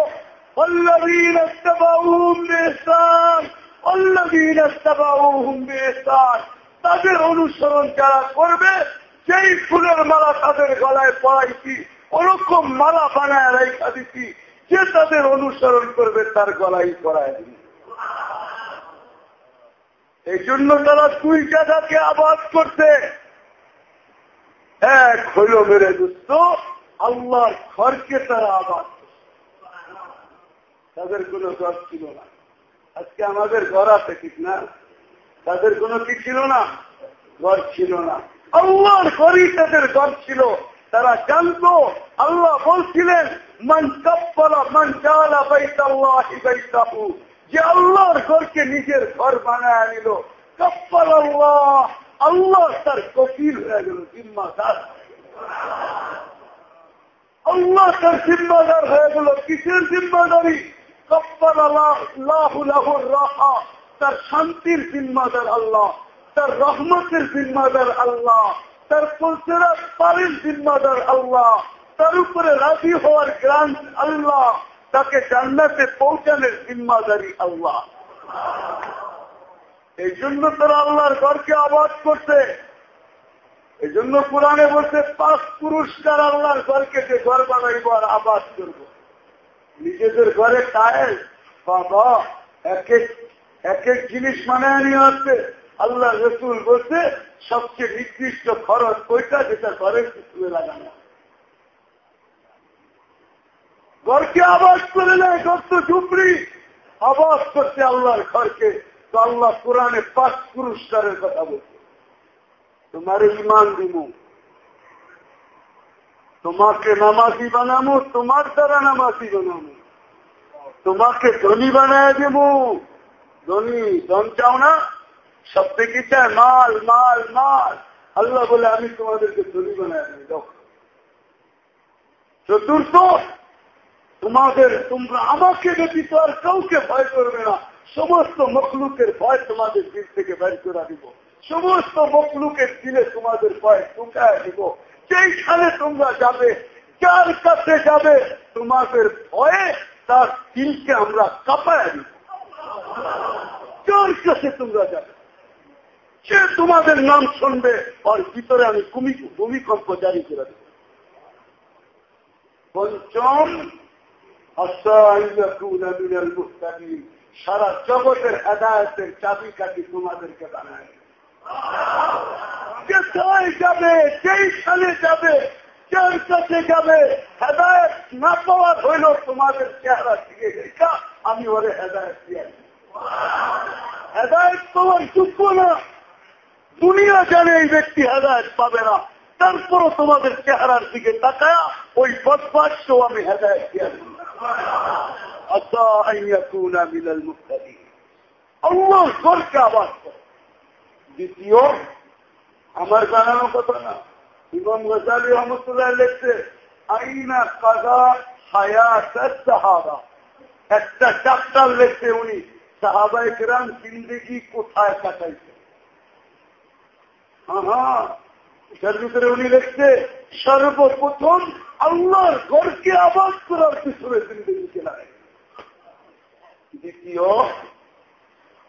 والذين اتبعوهم بإحسان والذين اتبعوهم بإحسان তাদের অনুসরণ যারা করবে যেই ফুলের মালা তাদের গলায় পড়াইছি ওরকম মালা বানায় রেখা দিচ্ছি যে তাদের অনুসরণ করবে তার গলায় পড়ায় দিই এই জন্য তারা দুই জায়গাকে আবাদ করতে এক হইল মেরে দুস্থ আল্লাহর ঘরকে তারা আবাদ তাদের কোনো ঘর ছিল না। আজকে আমাদের ঘর আছে ঠিক না? তাদের কোনো কি ছিল না? ঘর ছিল না। আল্লাহর ঘরই তাদের ঘর ছিল। তারা জানত, আল্লাহ বলছিলেন, মান কাপ্পালা মান জালা বাইতাল্লাহি বাইতাহু। যে আল্লাহর ঘরকে নিজের ঘর বানায় নিল কপ্পাল আল্লাহ। আল্লাহ তার কফিল হয়ে গেল, জিম্মাদার। আল্লাহ তার জিম্মাদার হয়ে গেল। কিসের জিম্মাদারি? তার শান্তির জিম্মাদার আল্লাহ, তার রহমতের জিম্মাদার আল্লাহ, তার পলসেরাত পারের জিম্মাদার আল্লাহ, তার উপরে রাজি হওয়ার গ্রান্ট আল্লাহ, তাকে জান্নাতে পৌঁছানোর জিম্মাদারি আল্লাহ। এই জন্য তারা আল্লাহর ঘরকে আবাদ করছে। এই জন্য কোরআনে বলছে, পাঁচ পুরস্কার আল্লাহর ঘরকে যে ঘর বানাইব আর আবাদ করব। নিজেদের ঘরে টাইল বাবা, এক এক জিনিস মানায় নিয়ে আসছে। আল্লাহ রসুল বলছে, সবচেয়ে নির্দিষ্ট খরচ ওইটা যেটা ঘরের পিছনে লাগানো। ঘরকে আবাদ করে নেয় ঘর তো ঝুপড়ি। আবাদ করছে আল্লাহর ঘরকে। তো আল্লাহ কোরআনে পাঁচ পুরস্কারের কথা বলছে। তোমার ইমান দিব তোমাকে নামাজি বানাবো তোমার দ্বারা নামাজি বানাবো তোমাকে ধনী বানায় দেব। ধনী, ধন চাও না? সব থেকে চায় মাল মাল মাল। আল্লাহ বলে, আমি তোমাদেরকে ধনী বানায় দেব চতুর্থ, তোমাদের তোমরা আমাকে ব্যতীত আর কাউকে ভয় করবে না। সমস্ত মখলুকের ভয় তোমাদের দিল থেকে বের করে দিব। সমস্ত মখলুকের দিলে তোমাদের ভয় টুকায় দিব। যেইখানে তোমরা যাবে যার কাছে যাবে, তোমাদের ভয়ে তার দিলকে আমরা কাপায় দিব। যার কাছে তোমরা যাবে? সে তোমাদের নাম শুনবে, আর ভিতরে আমি ভূমিকম্প জারি করে দেব। পঞ্চম সারা জগতের হেদায়তের চাবি কাটি তোমাদেরকে বানায় কোথায় যাবে, যেই সালে যাবে যার কাছে যাবে, হেদায়ত না পাওয়ার হইল তোমাদের চেহারা থেকে। দেখা আমি ওরে হেদায়ত দিয়ে হেদায়ত পাওয়ার যোগ্য না। দুনিয়া জানে এই ব্যক্তি হেদায়ত পাবে না। তারপরও তোমাদের চেহারার দিকে তাকায় ওই বদবাসকেও আমি হেদায়ত দিয়ে আল্লাহ ঘরকে আবাদ করে দ্বিতীয়, আমার জানানো কথা না। ইমাম গজালি রহমতুল্লাহ লিখছে, আইনা কাজা হায়াত সাহাবা। একটা চাপ্টার লিখছে উনি সাহাবাই কেরাম জিন্দিগি কোথায় কাটাইছে? ভিতরে উনি লিখছে, সর্বপ্রথম আল্লাহর ঘরকে আবাদ করার পিছনে জিন্দিগিকে লাগে দ্বিতীয়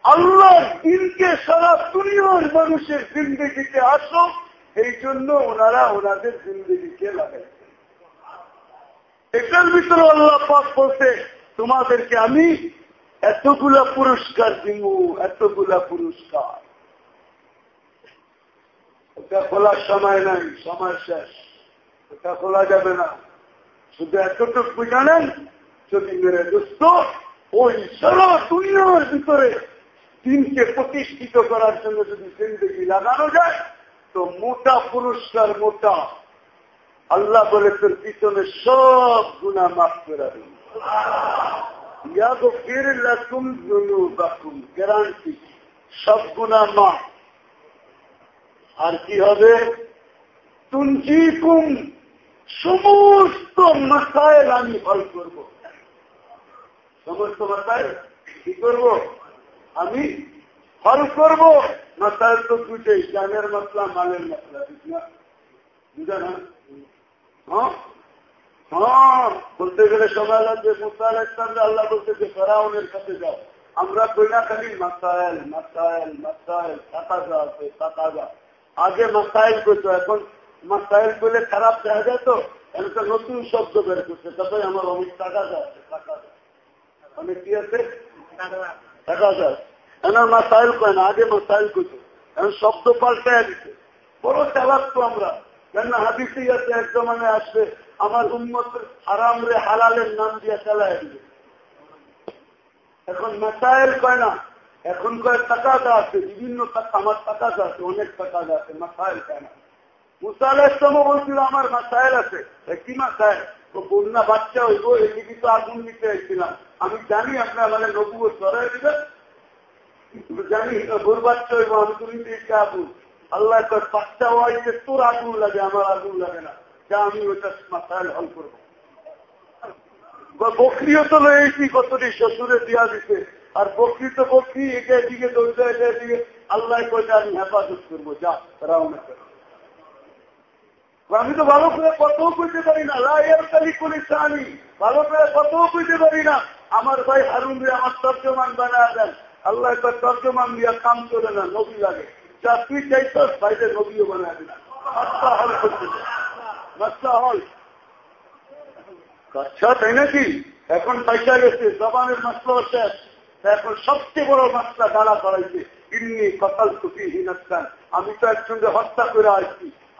আল্লাহর দিনকে সারা দুনিয়ার মানুষের জিন্দগিতে আসো এই জন্য ওনারা ওনাদের জিন্দগিকে লাগাইছে এটার ভিতরে আল্লাহ পাক বলতে তোমাদেরকে আমি এতগুলা পুরস্কার দিব এতগুলা পুরস্কার। ওটা খোলার সময় নাই, সময় শেষ। ওটা খোলা যাবে না। শুধু এতটুকু জানেন, যদি মেরে দোস্ত ওই সারা দুনিয়ার ভিতরে দিনকে প্রতিষ্ঠিত করার জন্য যদি জিন্দগি লাগানো যায়, তো মোটা পুরস্কার মোটা। আল্লাহ বলে তোর পিছনে সব গুণা মাফ করে দিন। গ্যারান্টি, সব গুণা মা আর কি হবে? তুঞ্জিকুম সমস্ত মাসাইল আমি হল করব। সমস্ত মাসাইল কি করব? আমি হল করব মাসাইল তো দুটেই, জানের মশলা, মালের মশলা না? না? হ্যাঁ? হ্যাঁ বলতে গেলে সময় লাগবে মুসাইল ইসলাম আল্লাহ বলতেছে ফেরাউনের কাছে যাও। আমরা কইনা খালি মাসাইল মাসাইল মাসাইল যা আছে যা আগে মাসাইল করতো, এখন মাসাইল করলে খারাপ দেখা যায় তো? একটা নতুন শব্দ বের করছে, তারপরে আমার অনেক টাকা আছে টাকা অনেক কি আছে? টাকা যায়। এনার মাসাইল কয় না, আগে মাসাইল করতো এখন শব্দ পাল্টায় দিচ্ছে বড় চালাক তো আমরা। কেন হাদিসেই আছে, এক জমানে আসবে আমার উন্মত হারাম রে, হালালের নাম দিয়ে চালায় দিবে। এখন মাসাইল কয় না, এখন কয় টাকাটা আছে, বিভিন্ন আমার টাকাটা আছে, অনেক টাকাটা আছে, মাসাইল কয় না। মুসাইল ইসলামও বলছিল, আমার মাসাইল আছে। কি মাসাইল? তো বন্যা বাচ্চা হইব এদিকে তো আগুন নিতে এসেছিলাম। আমি জানি আপনার মানে নবুয় সরাই দিবেন। জানি নবুর বাচ্চা হইব, আমি তুমি দিয়েছি আগুন। আল্লাহ বাচ্চা হওয়াইছে তোর আগুন লাগে, আমার আগুন লাগে না। যা আমি ওইটা মাসাইল হল করব। বকরিও তো লয়েছি কতটি শ্বশুরে দিয়া দিতে আর বকরি তো বকরি এটা এদিকে দৌড়তে এটা এদিকে আল্লাহ কয়টা আমি হেফাজত করব, যা রাউনে আমি তো ভালো করে কতও বুঝতে পারি না। লাইয়ার কালি করে চানি ভালো করে কতও বুঝতে পারি না। আমার ভাই হারুন দিয়ে আমার তর্জমান বানা দেন। আল্লাহ কয় তর্জমান দিয়া কাম করে না, নবী লাগে। যা তুই চাইছ ভাইদের নবীও বানা দেনা আচ্ছা তাই নাকি? এখন পয়সা গেছে, জবানের মাসলা শেষ। এখন সবচেয়ে বড় মাসলা দাঁড়া করাইছে ইন্নি কতাল সুখী হিনাস্তান আমি তো একসঙ্গে হত্যা করে আসছি।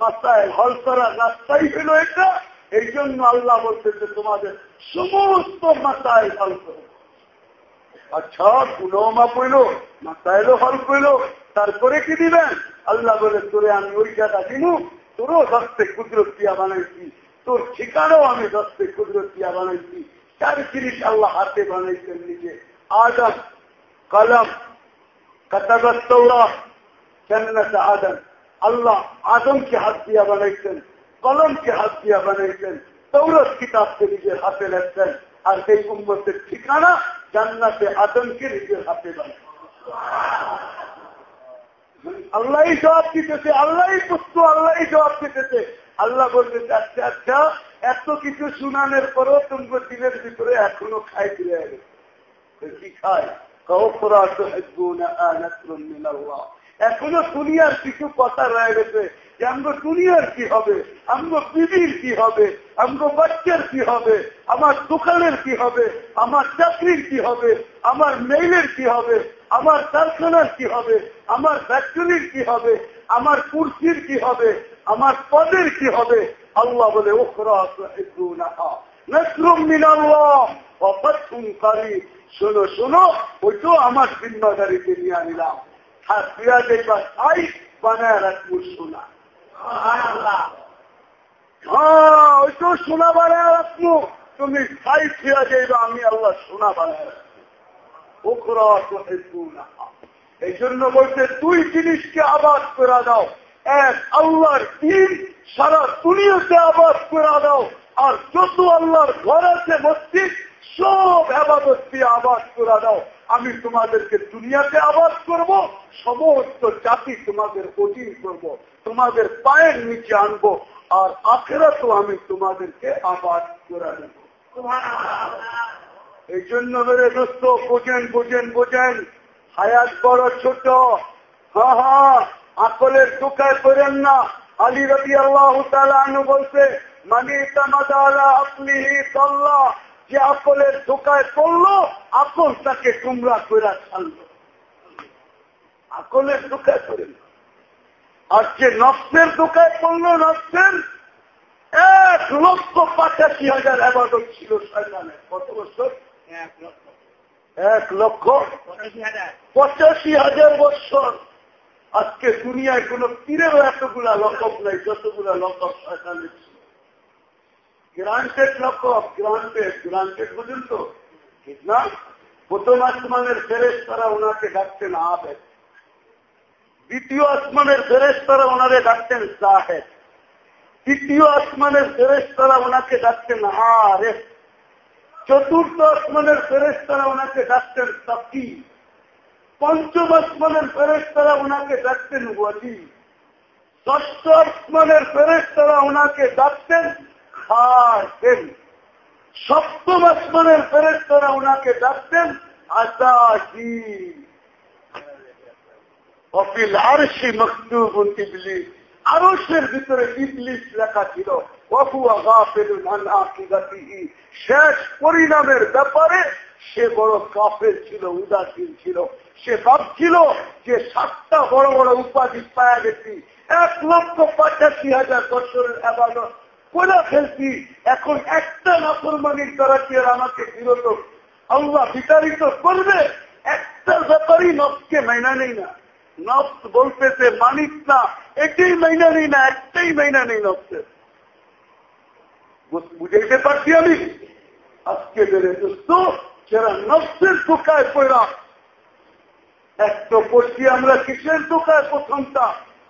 মাসাইল হল এটা। এই জন্য আল্লাহ তোমাদের সমস্ত মাসাইল হল আচ্ছা হল তারপরে কি দিবেন? আল্লাহ বলে, তোরে আমি ওই জায়গা দিনু, তোরও দশতে কুদরত দিয়া বানাইছি। তোর ঠিকানাও আমি দশতে কুদরত দিয়া বানাইছি। চার জিনিস আল্লাহ হাতে বানাইছেন নিজে। আদম, কলম কতগস্তৌরা জান্নাত আদম। আল্লাহ আদমকে হাত দিয়া বানাইছেন, কলমকে হাত দিয়া বানাইছেন তৌরত কিতাবকে নিজের হাতে লেখছেন, আর সেই উম্মতের ঠিকানা জান্নাতে আদমকে নিজের হাতে বানাইছেন। আল্লাহ জবাব দিতেছে আল্লাহ পুষ্ট আল্লাহ জবাব দিতেছে। আল্লাহ বলতেছে আচ্ছা আচ্ছা এত কিছু শুনানের পরও তোমার দিনের ভিতরে এখনও খাই ফিরে গেছে কি খায়? এখনও দুনিয়ার কিছু কথা রয়ে গেছে যে আমগো দুনিয়ার কি হবে আমগো বিবির কি হবে আমগো বাচ্চার কি হবে আমার দোকানের কি হবে আমার চাকরির কি হবে আমার মেইলের কি হবে আমার কারখানার কি হবে আমার ফ্যাক্টরির কি হবে আমার কুর্সির কি হবে আমার পদের কি হবে আল্লাহ বলে শোনো শোনো ওইটাও আমার জিম্মাদারিতে নিয়ে আনিলাম আর ফিরা দেখবা তাই বানায় রাখব শোনা হ্যাঁ ওইটাও সোনা বানায় রাখব। তুমি সাই ফিরা যাইবা আমি আল্লাহ সোনা বানায় রাখব। এই জন্য বলতে দুই জিনিসকে আবাদ করে দাও। এক আল্লাহর দিন সারা দুনিয়াতে আবাদ করে দাও। আর যত আল্লাহর ঘর আছে মসজিদ সব আবাদত দিয়ে আবাদ করে দাও। আমি তোমাদেরকে দুনিয়াতে আবাদ করব সমস্ত জাতি তোমাদের অধীন করব তোমাদের পায়ের নিচে আনব আর আখেরা তো আমি তোমাদেরকে আবাদ করে দেব এই জন্য মেরে দোস্ত বোঝেন বোঝেন বোঝেন হায়াত বড় ছোট। হ্যাঁ হ্যাঁ আকলের টুকায় করেন না। আলী রবি আল্লাহ বলছে মানে আপনি তল্লা যে আকলের ধোকায় পড়ল আকল তাকে কুমড়া করে ছাড়ল। আকলের ধোকায় পড়ে আর যে নফসের ধোকায় পড়ল নফসের এক লক্ষ পঁচাশি হাজার আবাদত ছিল শয়তানের। কত বছর? এক লক্ষ। পঁচাশি হাজার। বছর। আজকে দুনিয়ায় কোন পীরেরও এতগুলা লকব নাই যতগুলা লকব শয়তানের ছিল। গ্রান্টেড লকব গ্রান্টেড গ্রান্টেড বুঝুন ঠিক না? প্রথম আসমানের ফেরেস তারা ওনাকে ডাকতেন আবেদ। দ্বিতীয় আসমানের ফেরেস তারা ওনারে ডাকতেন সাহেব তৃতীয় আসমানের ফেরেস তারা ওনাকে ডাকতেন আরে চতুর্থ আসমানের ফেরেস তারা ওনাকে ডাকতেন সাকি পঞ্চম আসমানের ফেরেস তারা ওনাকে ডাকতেন ওয়াজি ষষ্ঠ আসমানের ফেরেস তারা ওনাকে ডাকতেন খাতেন সপ্তম আসমানের ফেরেস তারা ওনাকে ডাকতেন ভিতরে লেখা ছিল শেষ পরিণামের ব্যাপারে সে বড় কাফের ছিল, উদাসীন ছিল। সে ভাবছিল যে সাতটা বড় বড় উপাধি পাওয়া গেছি। এক লক্ষ পঁচাশি হাজার বছরের করে ফেলছি এখন একটা নাফরমানির দ্বারা কি আমাকে বিরত? আল্লাহ বিতাড়িত করবে? একটা ব্যাপারই নফকে মাইনা নেই না। নফস বলতেছে মানিস না এটাই মাইনা নেই না, একটাই মাইনা নেই নফসের বুঝাইতে পারছি আমি? আজকে বেড়ে দোস্ত, যারা নফসের দোকায় পড়া, এক তো পড়ছি আমরা কিসের দোকায় প্রথমটা?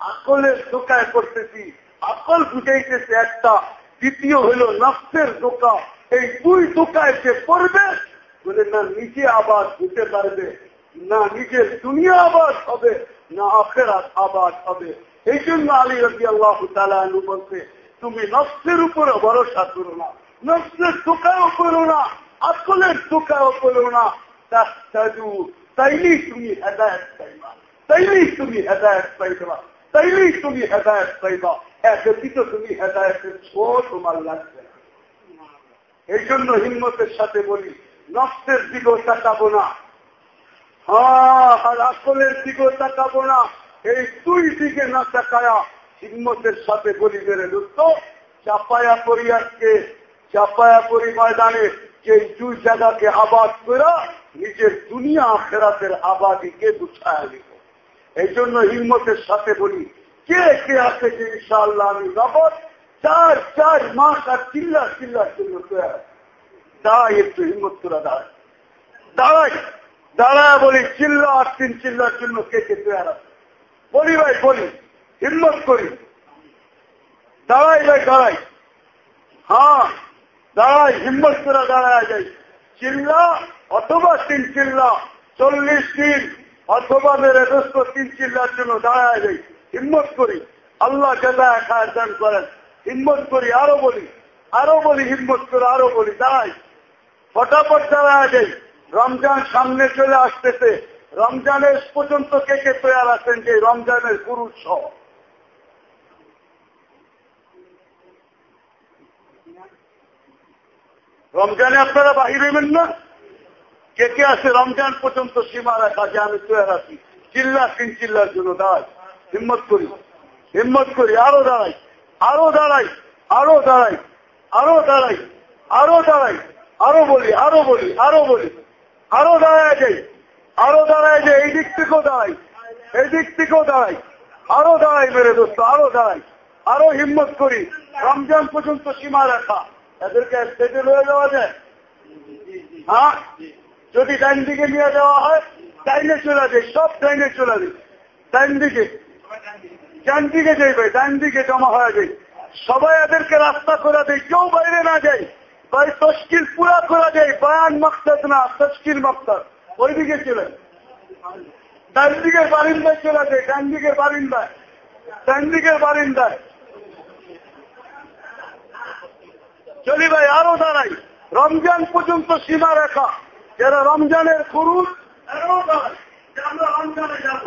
আকলের দোকায় করতেছি আকল বুঝাইতেছে একটা দ্বিতীয় হলো নফসের দোকা এই দুই দোকায় যে পড়বে বলে না নিজে আবাদ হতে পারবে, না নিজের দুনিয়া আবাদ হবে, না আখেরাত আবাদ হবে। এই জন্য আলী রবি আল্লাহ বলছে, তুমি নফসের উপরে ভরসা করো না নফসের দোকায়ও করো না আকলের দোকায়ও করো না। তাইলেই তুমি হেদায়ত পাইবা, তাইলেই তুমি হেদায়ত পাইবা, তাইলেই তুমি হেদায়ত পাইবা। এক তুমি হেদায়তের ছো তোমার লাগবে। এই জন্য হিম্মতের সাথে বলি, নষ্টের দিকেও তাকাবো না। হ্যাঁ আসলের দিকেও তাকাবো না। এই দুই দিকে না তাকায়া হিম্মতের সাথে বলি বেড়ে লুপ্ত। চাপায়া আজকে, চাপায়া করি ময়দানে যে দুই জায়গাকে আবাদ করা নিজের দুনিয়া আখেরাতের আবাদিকে গুছায় নিব। এই জন্য হিম্মতের সাথে বলি কে কে আছে যে ইনশাআল্লাহ আমি নগদ চার চার মাস আর চিল্লা চিল্লার জন্য দাঁড়াই একটু হিম্মত তোরা দাঁড়ায় দাঁড়াই, দাঁড়ায় বলি, চিল্লা আর তিন চিল্লার জন্য কে কে তৈরি বলি ভাই, বলি, হিম্মত করি। দাঁড়াই ভাই, দাঁড়াই। হ্যাঁ দাঁড়াই, হিম্মত করে দাঁড়ায় যাই। চিল্লা অথবা তিন, চিল্লা, চল্লিশ দিন, অথবা মেরে দোস্ত তিন চিল্লার জন্য দাঁড়ায় যাই। হিম্মত করি, আল্লাহ কেদা খায় দান করেন, হিম্মত করি, আরও বলি আরও বলি, হিম্মত করে আরও বলি, দাঁড়াই। ফটাফট দাঁড়ায় যাই রমজান সামনে চলে আসতেছে, রমজানের পর্যন্ত কে কে তৈরি আছেন যে রমজানের গুরু সহ? রমজানে আপনারা বাহির হইবেন না? কে কে আছে রমজান পর্যন্ত সীমা রাখা যে আমি তৈরি আছি? চিল্লা তিন চিল্লার জন্য, দাঁড়াই। হিম্মত করি। হিম্মত করি, আরও দাঁড়াই আরও দাঁড়াই আরও দাঁড়াই আরও দাঁড়াই আরও দাঁড়াই, আরও বলি আরও বলি আরও বলি, আরও দাঁড়ায় যাই, আরও দাঁড়ায় যাই, এই দিক থেকেও দাঁড়াই, এই দিক থেকেও দাঁড়াই, আরও দাঁড়াই মেরে দোস্ত, আরও দাঁড়াই, আরও হিম্মত করি, রমজান পর্যন্ত সীমা রাখা, এদেরকে স্টেজে লয়ে যাওয়া যায়? হ্যাঁ যদি ডাইন দিকে নিয়ে যাওয়া হয়, ডাইনে চলে যায় সব ডাইনে চলে যায় ডাইন দিকে। ডান দিকে যাই ভাই ডাইন দিকে জমা হয়ে যায় সবাই এদেরকে রাস্তা করে দেয় কেউ বাইরে না যায় ভাই তস্কিল পুরা করা যায় বয়ান মকসদ না তস্কিল মকসদ। ওইদিকে চলে ডান দিকের বারিন্দায় চলে যায় ডান দিকের বারিন্দায়। ডান দিকের বারিন্দায়। চলি ভাই, আরও দাঁড়াই। রমজান পর্যন্ত সীমা রেখা। যারা রমজানের করুন আমরা রমজানে যাব।